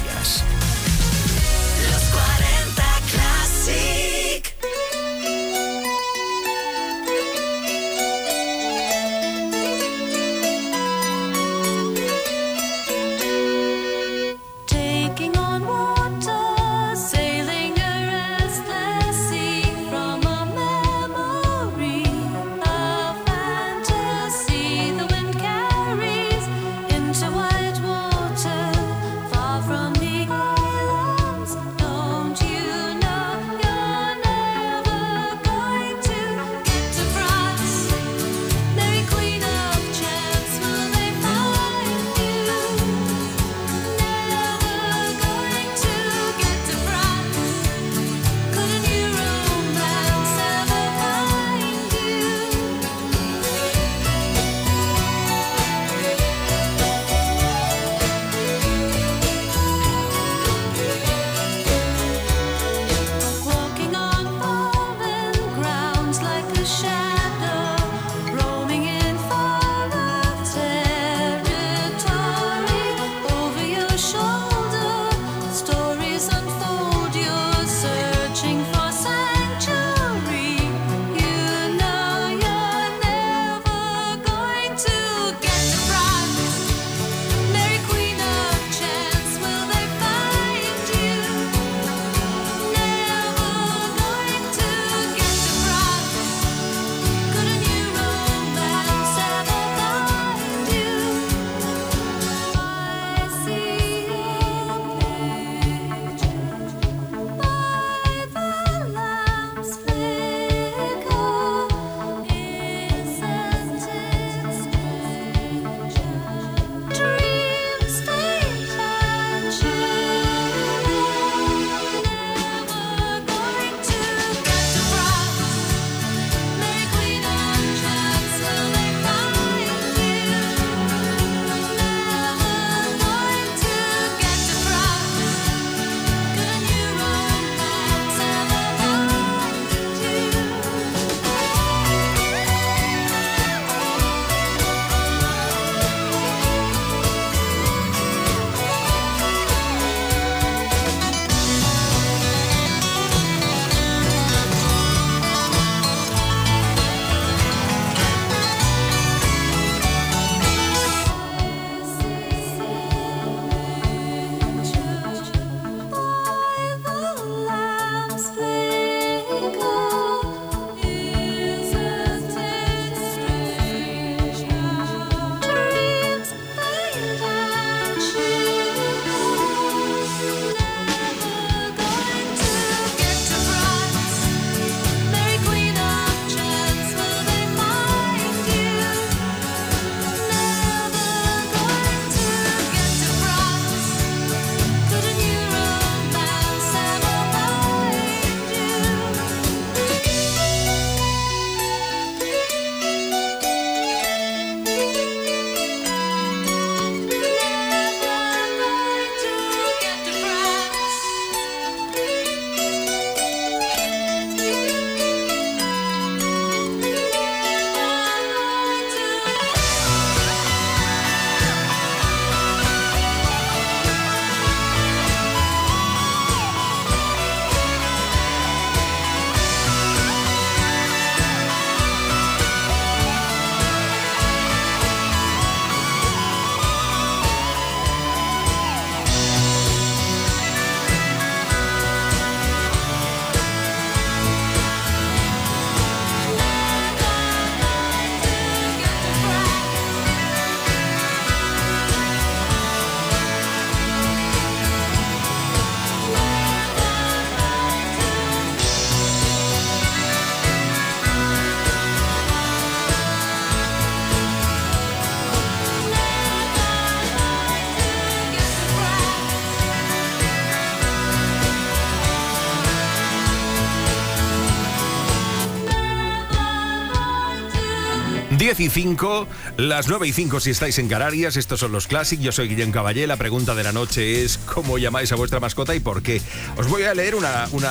Speaker 6: 10 y 5, las 9 y 5 si estáis en Canarias, estos son los Classic, yo soy Guillem Caballé, la pregunta de la noche es ¿cómo llamáis a vuestra mascota y por qué? Os voy a leer una, un,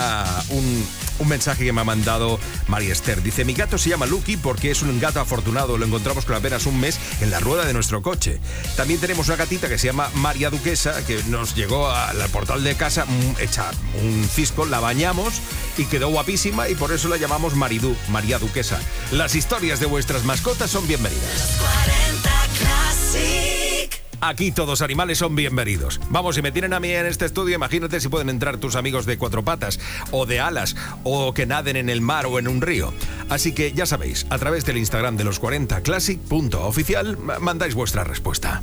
Speaker 6: un mensaje que me ha mandado María Esther. Dice, mi gato se llama Lucky porque es un gato afortunado, lo encontramos con apenas un mes en la rueda de nuestro coche. También tenemos una gatita que se llama María Duquesa, que nos llegó al portal de casa mm, hecha un cisco, la bañamos y quedó guapísima y por eso la llamamos Maridú, María Duquesa. Las historias de vuestras mascotas son bienvenidas.
Speaker 8: 40 Classic.
Speaker 6: Aquí todos animales son bienvenidos. Vamos, si me tienen a mí en este estudio, imagínate si pueden entrar tus amigos de cuatro patas, o de alas, o que naden en el mar o en un río. Así que ya sabéis, a través del Instagram de los 40 classic.oficial, ma- mandáis vuestra respuesta.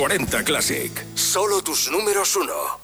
Speaker 5: 40 Classic.
Speaker 12: Solo tus números uno.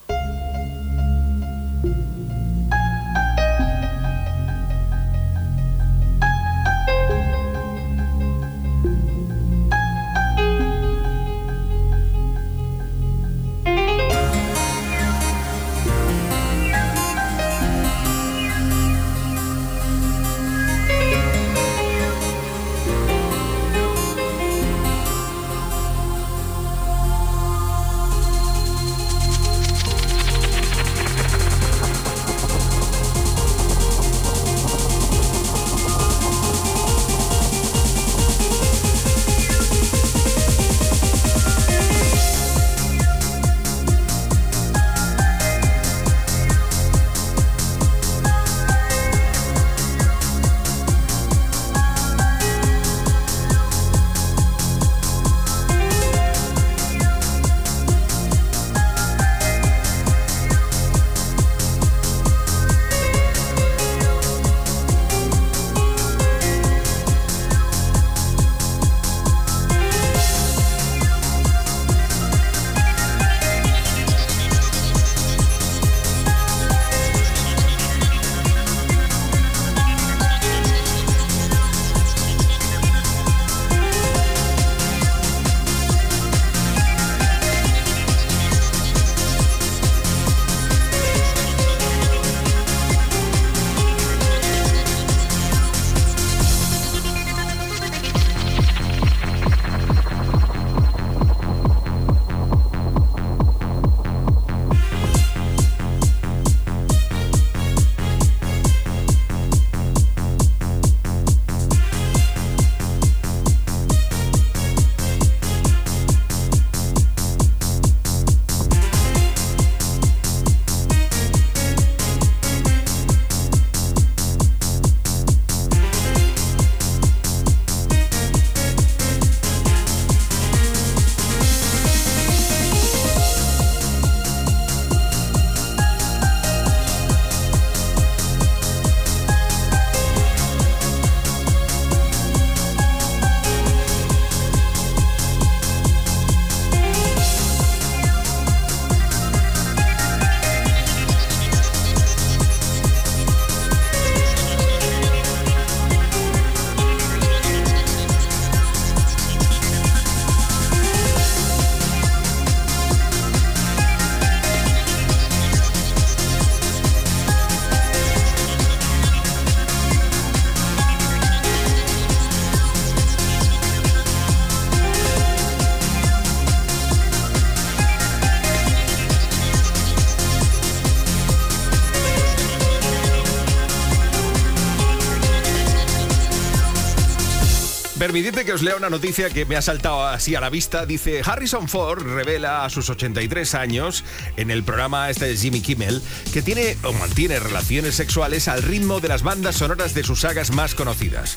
Speaker 6: Permitidme que os lea una noticia que me ha saltado así a la vista. Dice, Harrison Ford revela a sus 83 años en el programa este de Jimmy Kimmel que tiene o mantiene relaciones sexuales al ritmo de las bandas sonoras de sus sagas más conocidas.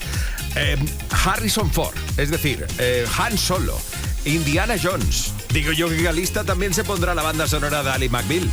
Speaker 6: Eh, Harrison Ford, es decir, eh, Han Solo, Indiana Jones. Digo yo que la lista también se pondrá la banda sonora de Ali McBeal.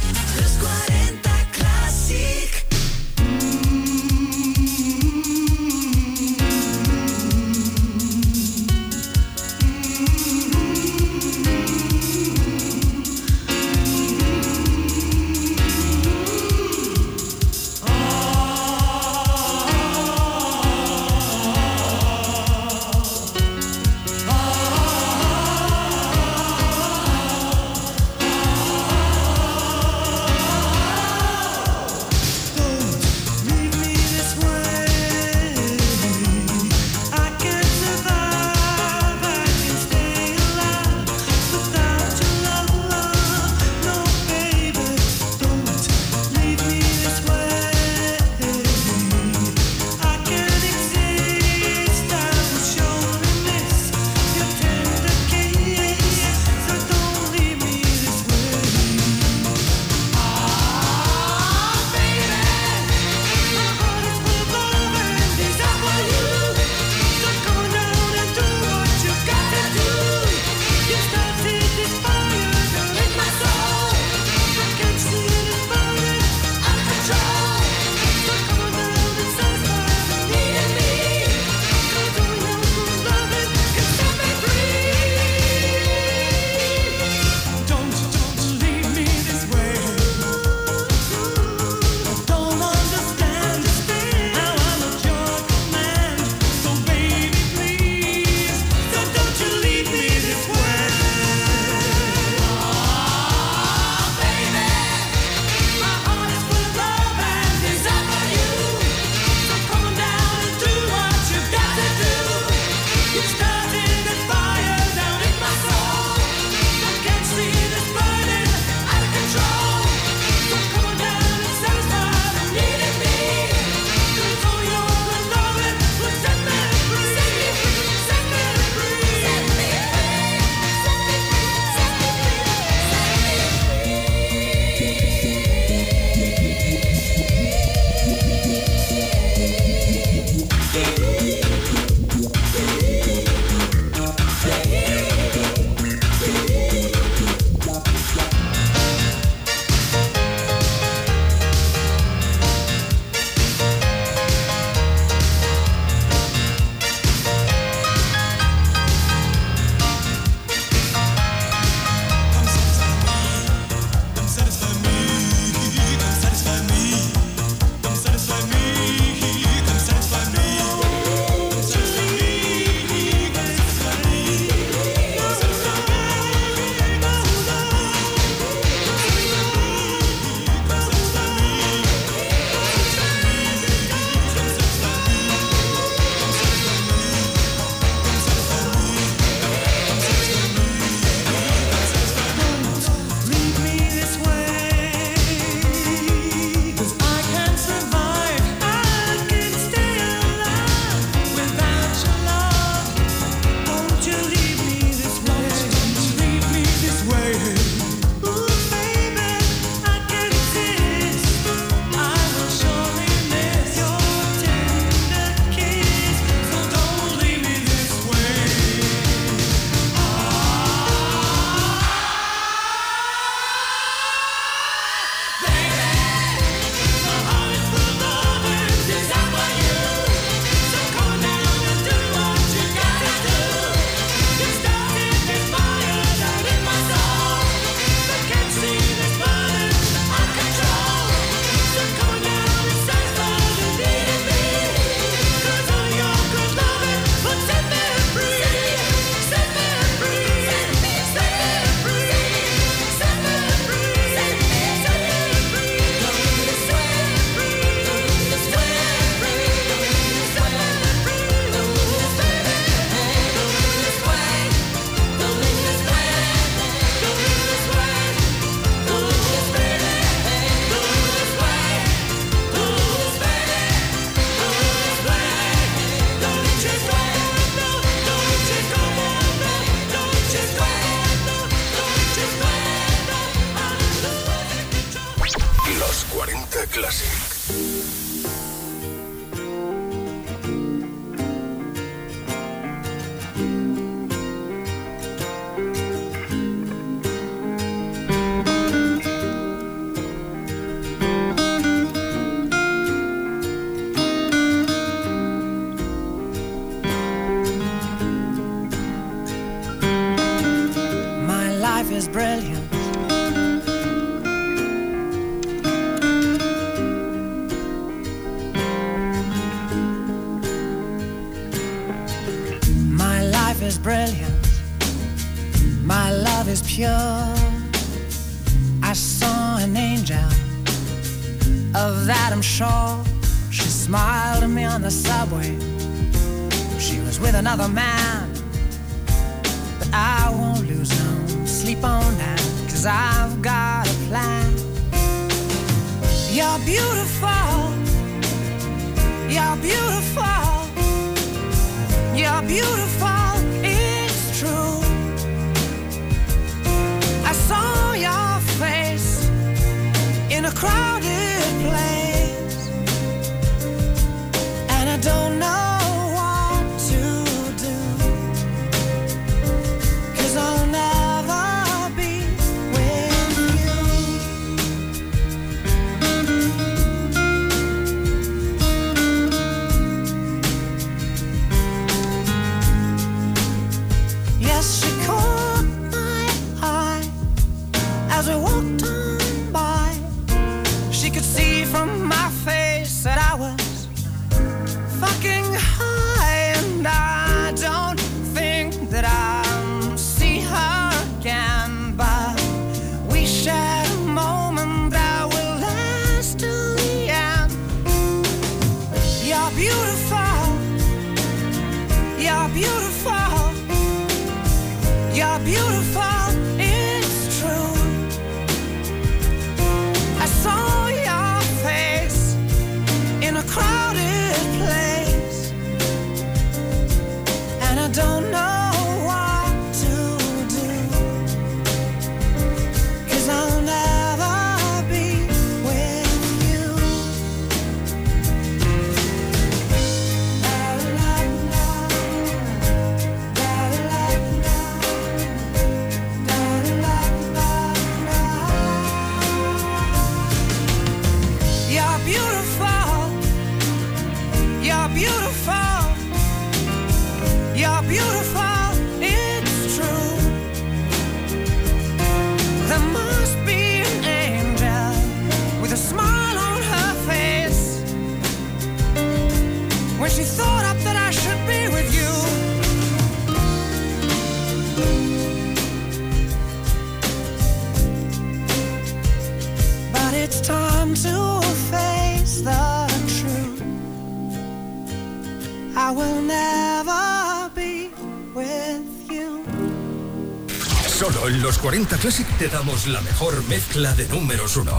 Speaker 8: 40 Classic
Speaker 12: te damos la mejor mezcla de números 1.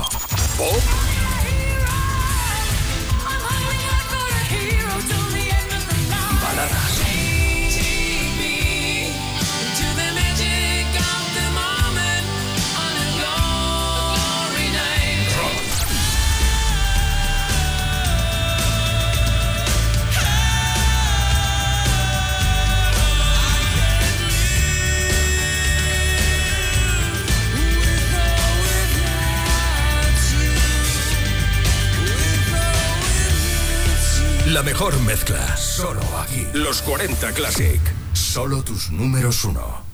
Speaker 12: Pop mejor mezcla. Solo aquí. Los 40 Classic. Solo tus números uno.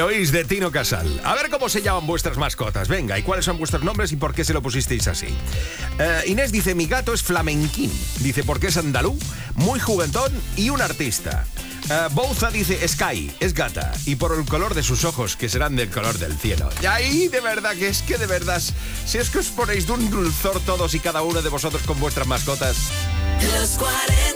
Speaker 26: De
Speaker 6: Tino Casal. A ver cómo se llaman vuestras mascotas. Venga, ¿y cuáles son vuestros nombres y por qué se lo pusisteis así? Eh, Inés dice, mi gato es flamenquín. Dice, porque es andalú, muy juguetón y un artista. Eh, Bouza dice, Sky, es gata. Y por el color de sus ojos, que serán del color del cielo. Y ahí, de verdad, que es que de verdad, si es que os ponéis de un dulzor todos y cada uno de vosotros con vuestras mascotas.
Speaker 4: Los 40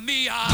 Speaker 18: mía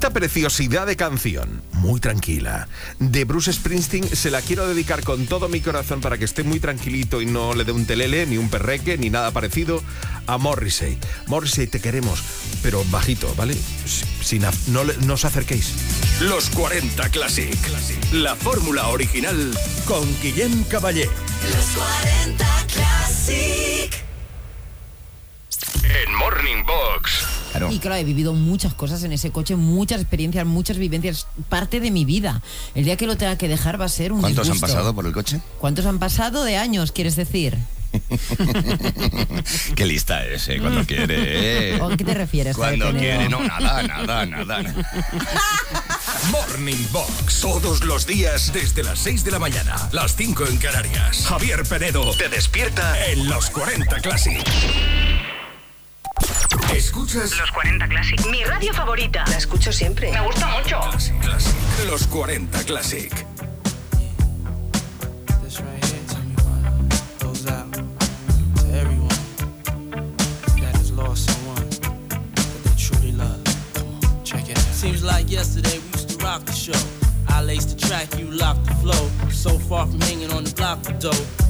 Speaker 6: Esta preciosidad de canción, muy tranquila, de Bruce Springsteen, se la quiero dedicar con todo mi corazón para que esté muy tranquilito y no le dé un telele, ni un perreque, ni nada parecido a Morrissey. Morrissey, te queremos, pero bajito, ¿vale? Si- Sin no, no os acerquéis.
Speaker 12: Los 40 Classic. La fórmula original con Guillem Caballé.
Speaker 13: Los 40 Classic.
Speaker 12: En Morning Box.
Speaker 27: Y claro, he vivido muchas cosas en ese coche, muchas experiencias, muchas vivencias, parte de mi vida. El día que lo tenga que dejar va a ser un
Speaker 28: ¿Cuántos han pasado por el coche?
Speaker 27: ¿Cuántos han pasado de años, quieres decir?
Speaker 28: Qué lista es, ¿eh? Cuando quiere, ¿eh?
Speaker 27: ¿O a qué te refieres,
Speaker 28: Cuando quiere, no, nada, nada, nada.
Speaker 12: Morning Box. Todos los días desde las 6 de la mañana. Las 5 en Canarias. Javier Penedo te despierta en los 40 Classic. Escuchas
Speaker 16: Los 40 Classic. Mi radio favorita. La escucho siempre. Me gusta mucho.
Speaker 12: Classic. Los 40 Classic.
Speaker 29: This right here, tell me why, goes out to everyone that has lost someone that they truly love. Come on, check it out. Seems like yesterday we used to rock the show. I laced the track, you locked the flow. So far from hanging on the block for dough.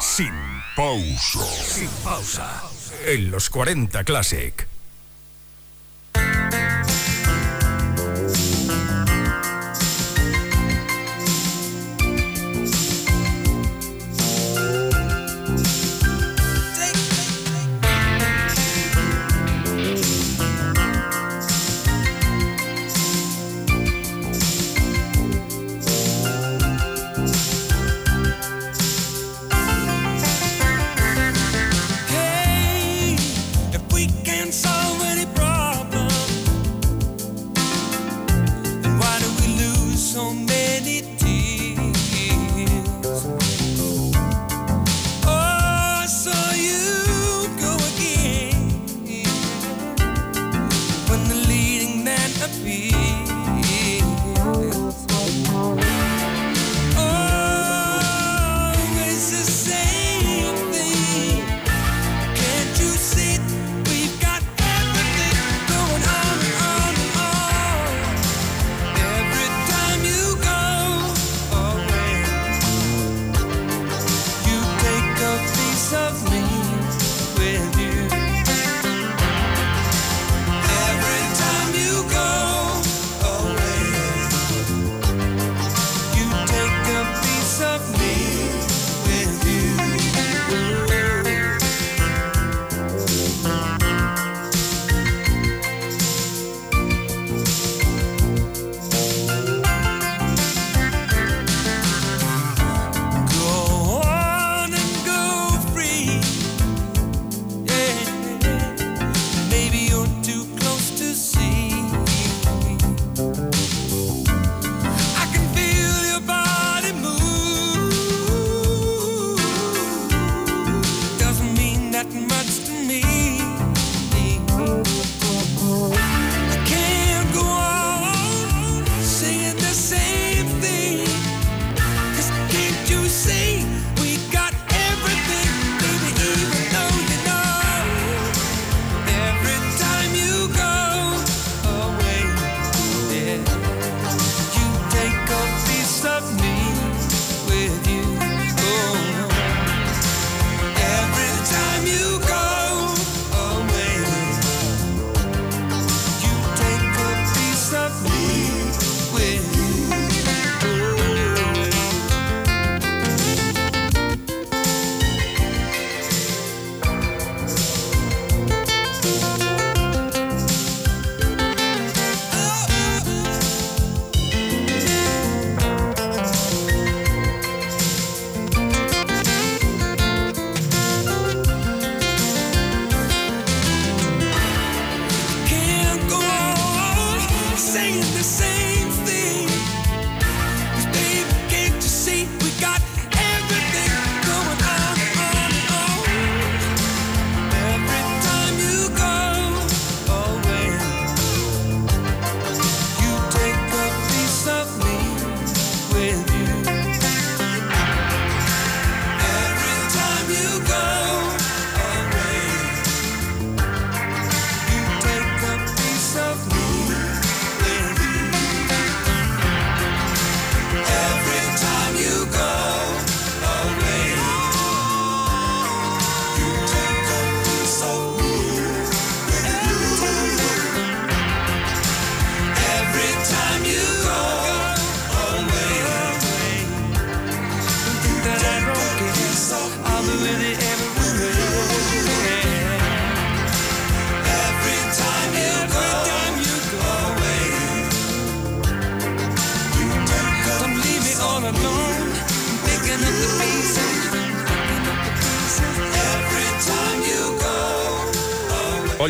Speaker 12: Sin pausa. Sin pausa. En los 40 Classic.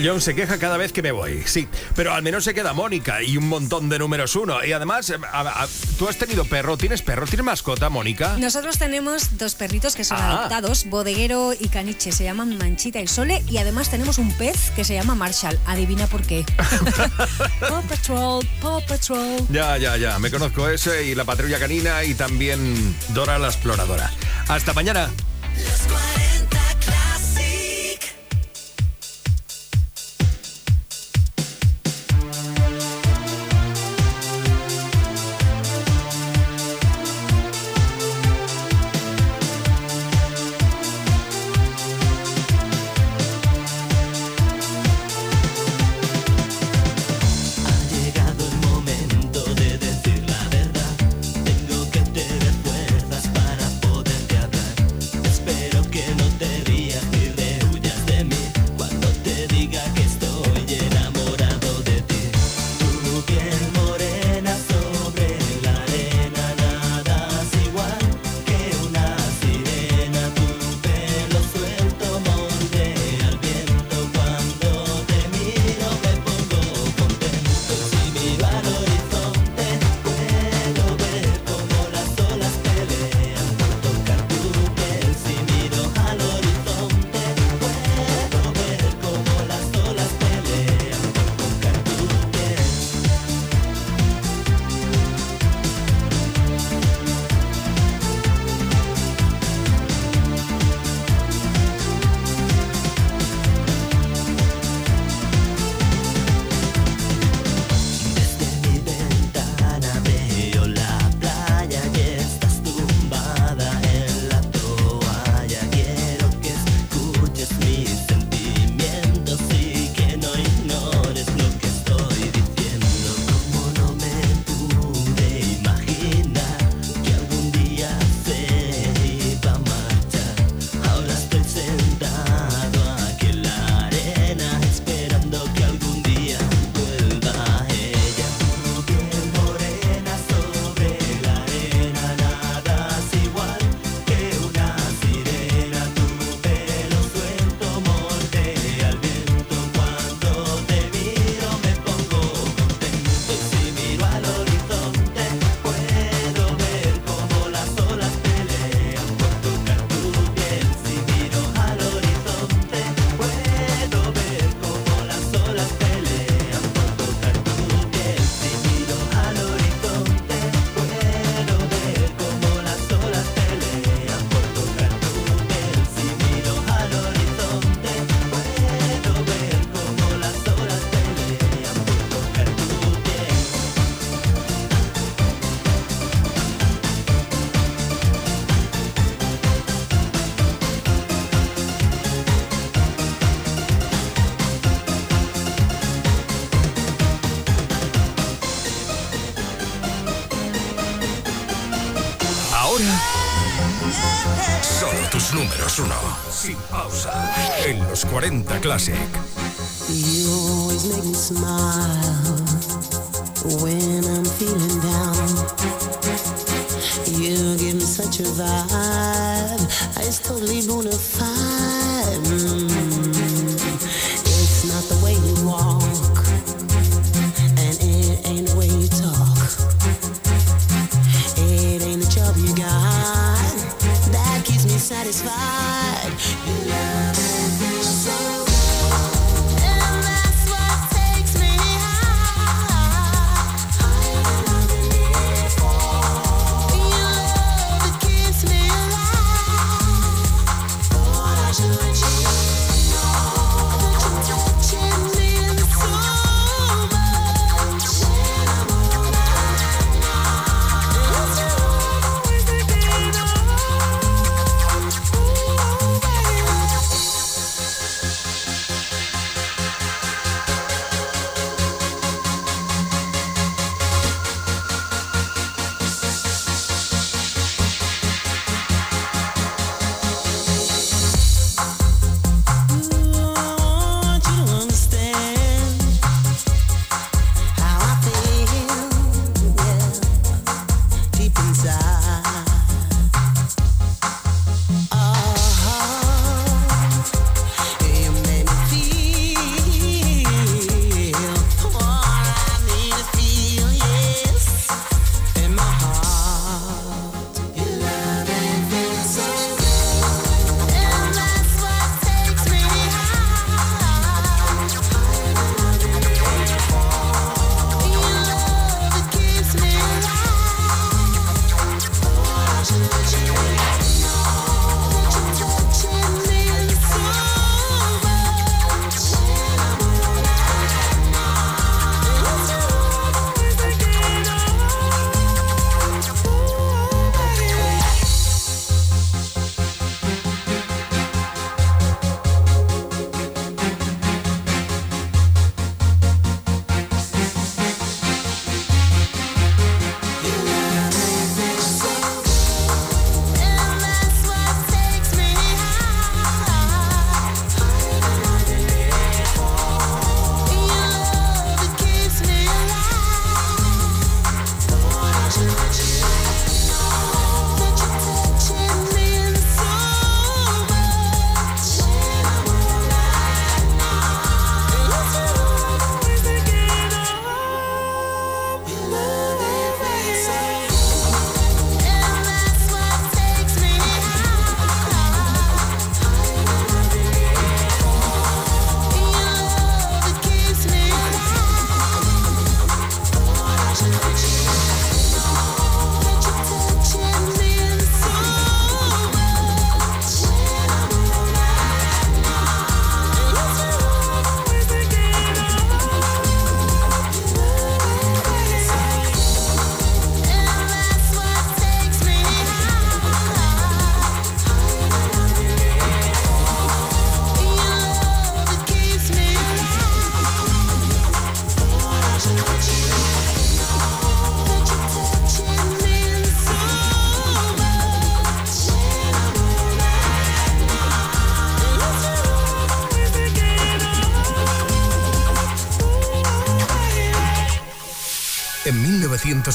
Speaker 30: John se queja cada vez que me voy, sí. Pero al menos se queda Mónica y un montón de números uno. Y además, eh, tú has tenido perro, ¿tienes perro? ¿Tienes mascota, Mónica?
Speaker 6: Nosotros tenemos dos perritos que son
Speaker 30: ah.
Speaker 6: adoptados, bodeguero y caniche. Se llaman Manchita y Sole. Y además tenemos un pez que se llama Marshall. Adivina por qué. Paw Patrol, Paw Patrol.
Speaker 30: Ya, ya, ya. Me conozco ese y la patrulla canina y también Dora la exploradora. Hasta mañana.
Speaker 31: 40 Classic.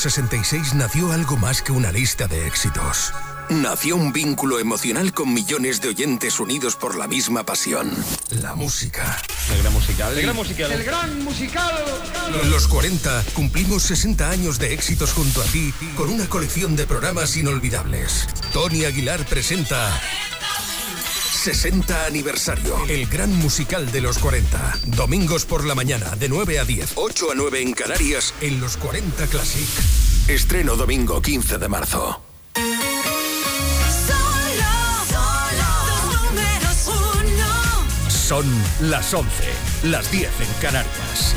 Speaker 12: 1966 nació algo más que una lista de éxitos. Nació un vínculo emocional con millones de oyentes unidos por la misma pasión. La música.
Speaker 32: El gran musical.
Speaker 12: El gran musical.
Speaker 4: El gran musical.
Speaker 12: En los 40 cumplimos 60 años de éxitos junto a ti con una colección de programas inolvidables. Tony Aguilar presenta 60 aniversario, el gran musical de los 40. Domingos por la mañana de 9 a 10, 8 a 9 en Canarias en los 40 Classic. Estreno domingo 15 de marzo.
Speaker 13: Solo, números uno.
Speaker 12: Son las 11, las 10 en Canarias.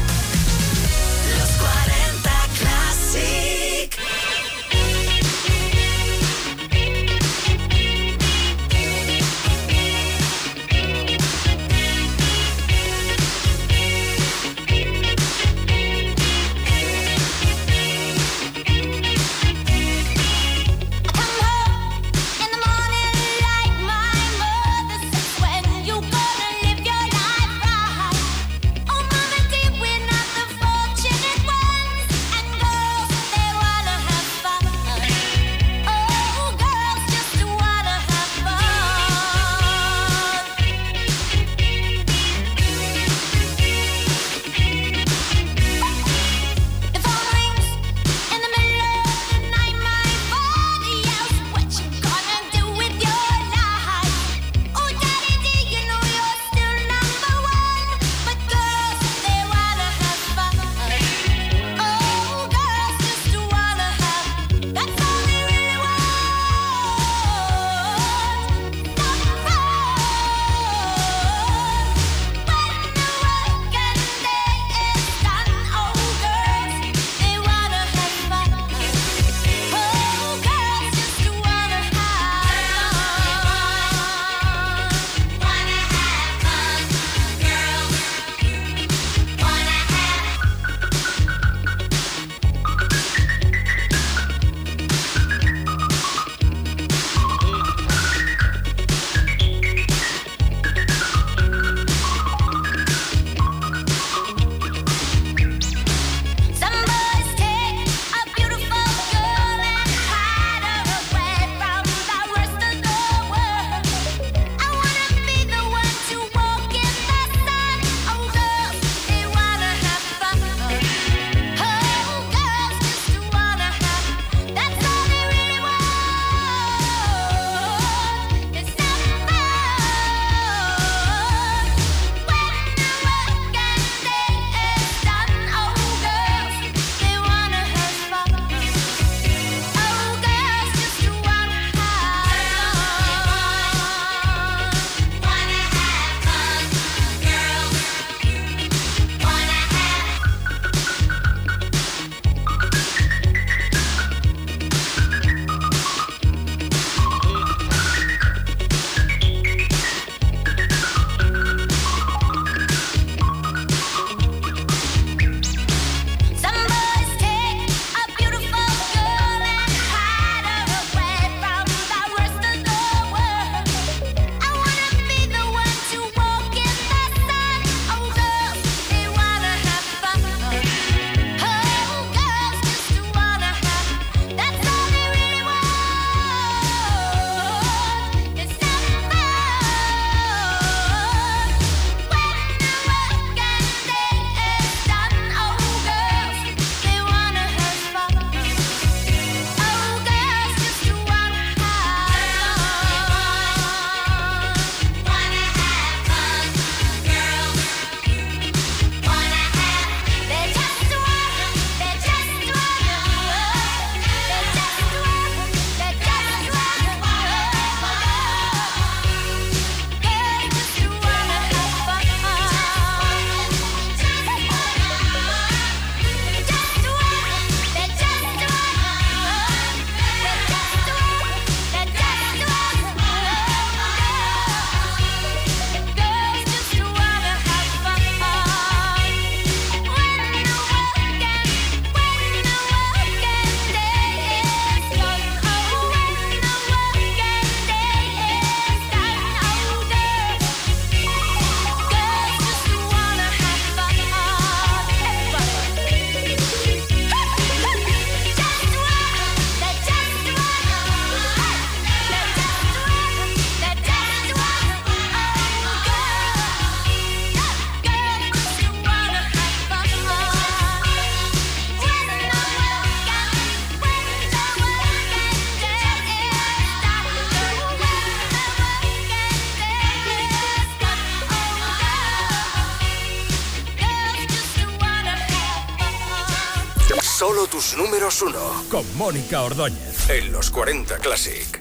Speaker 12: Con Mónica Ordóñez.
Speaker 18: En los 40 Classic.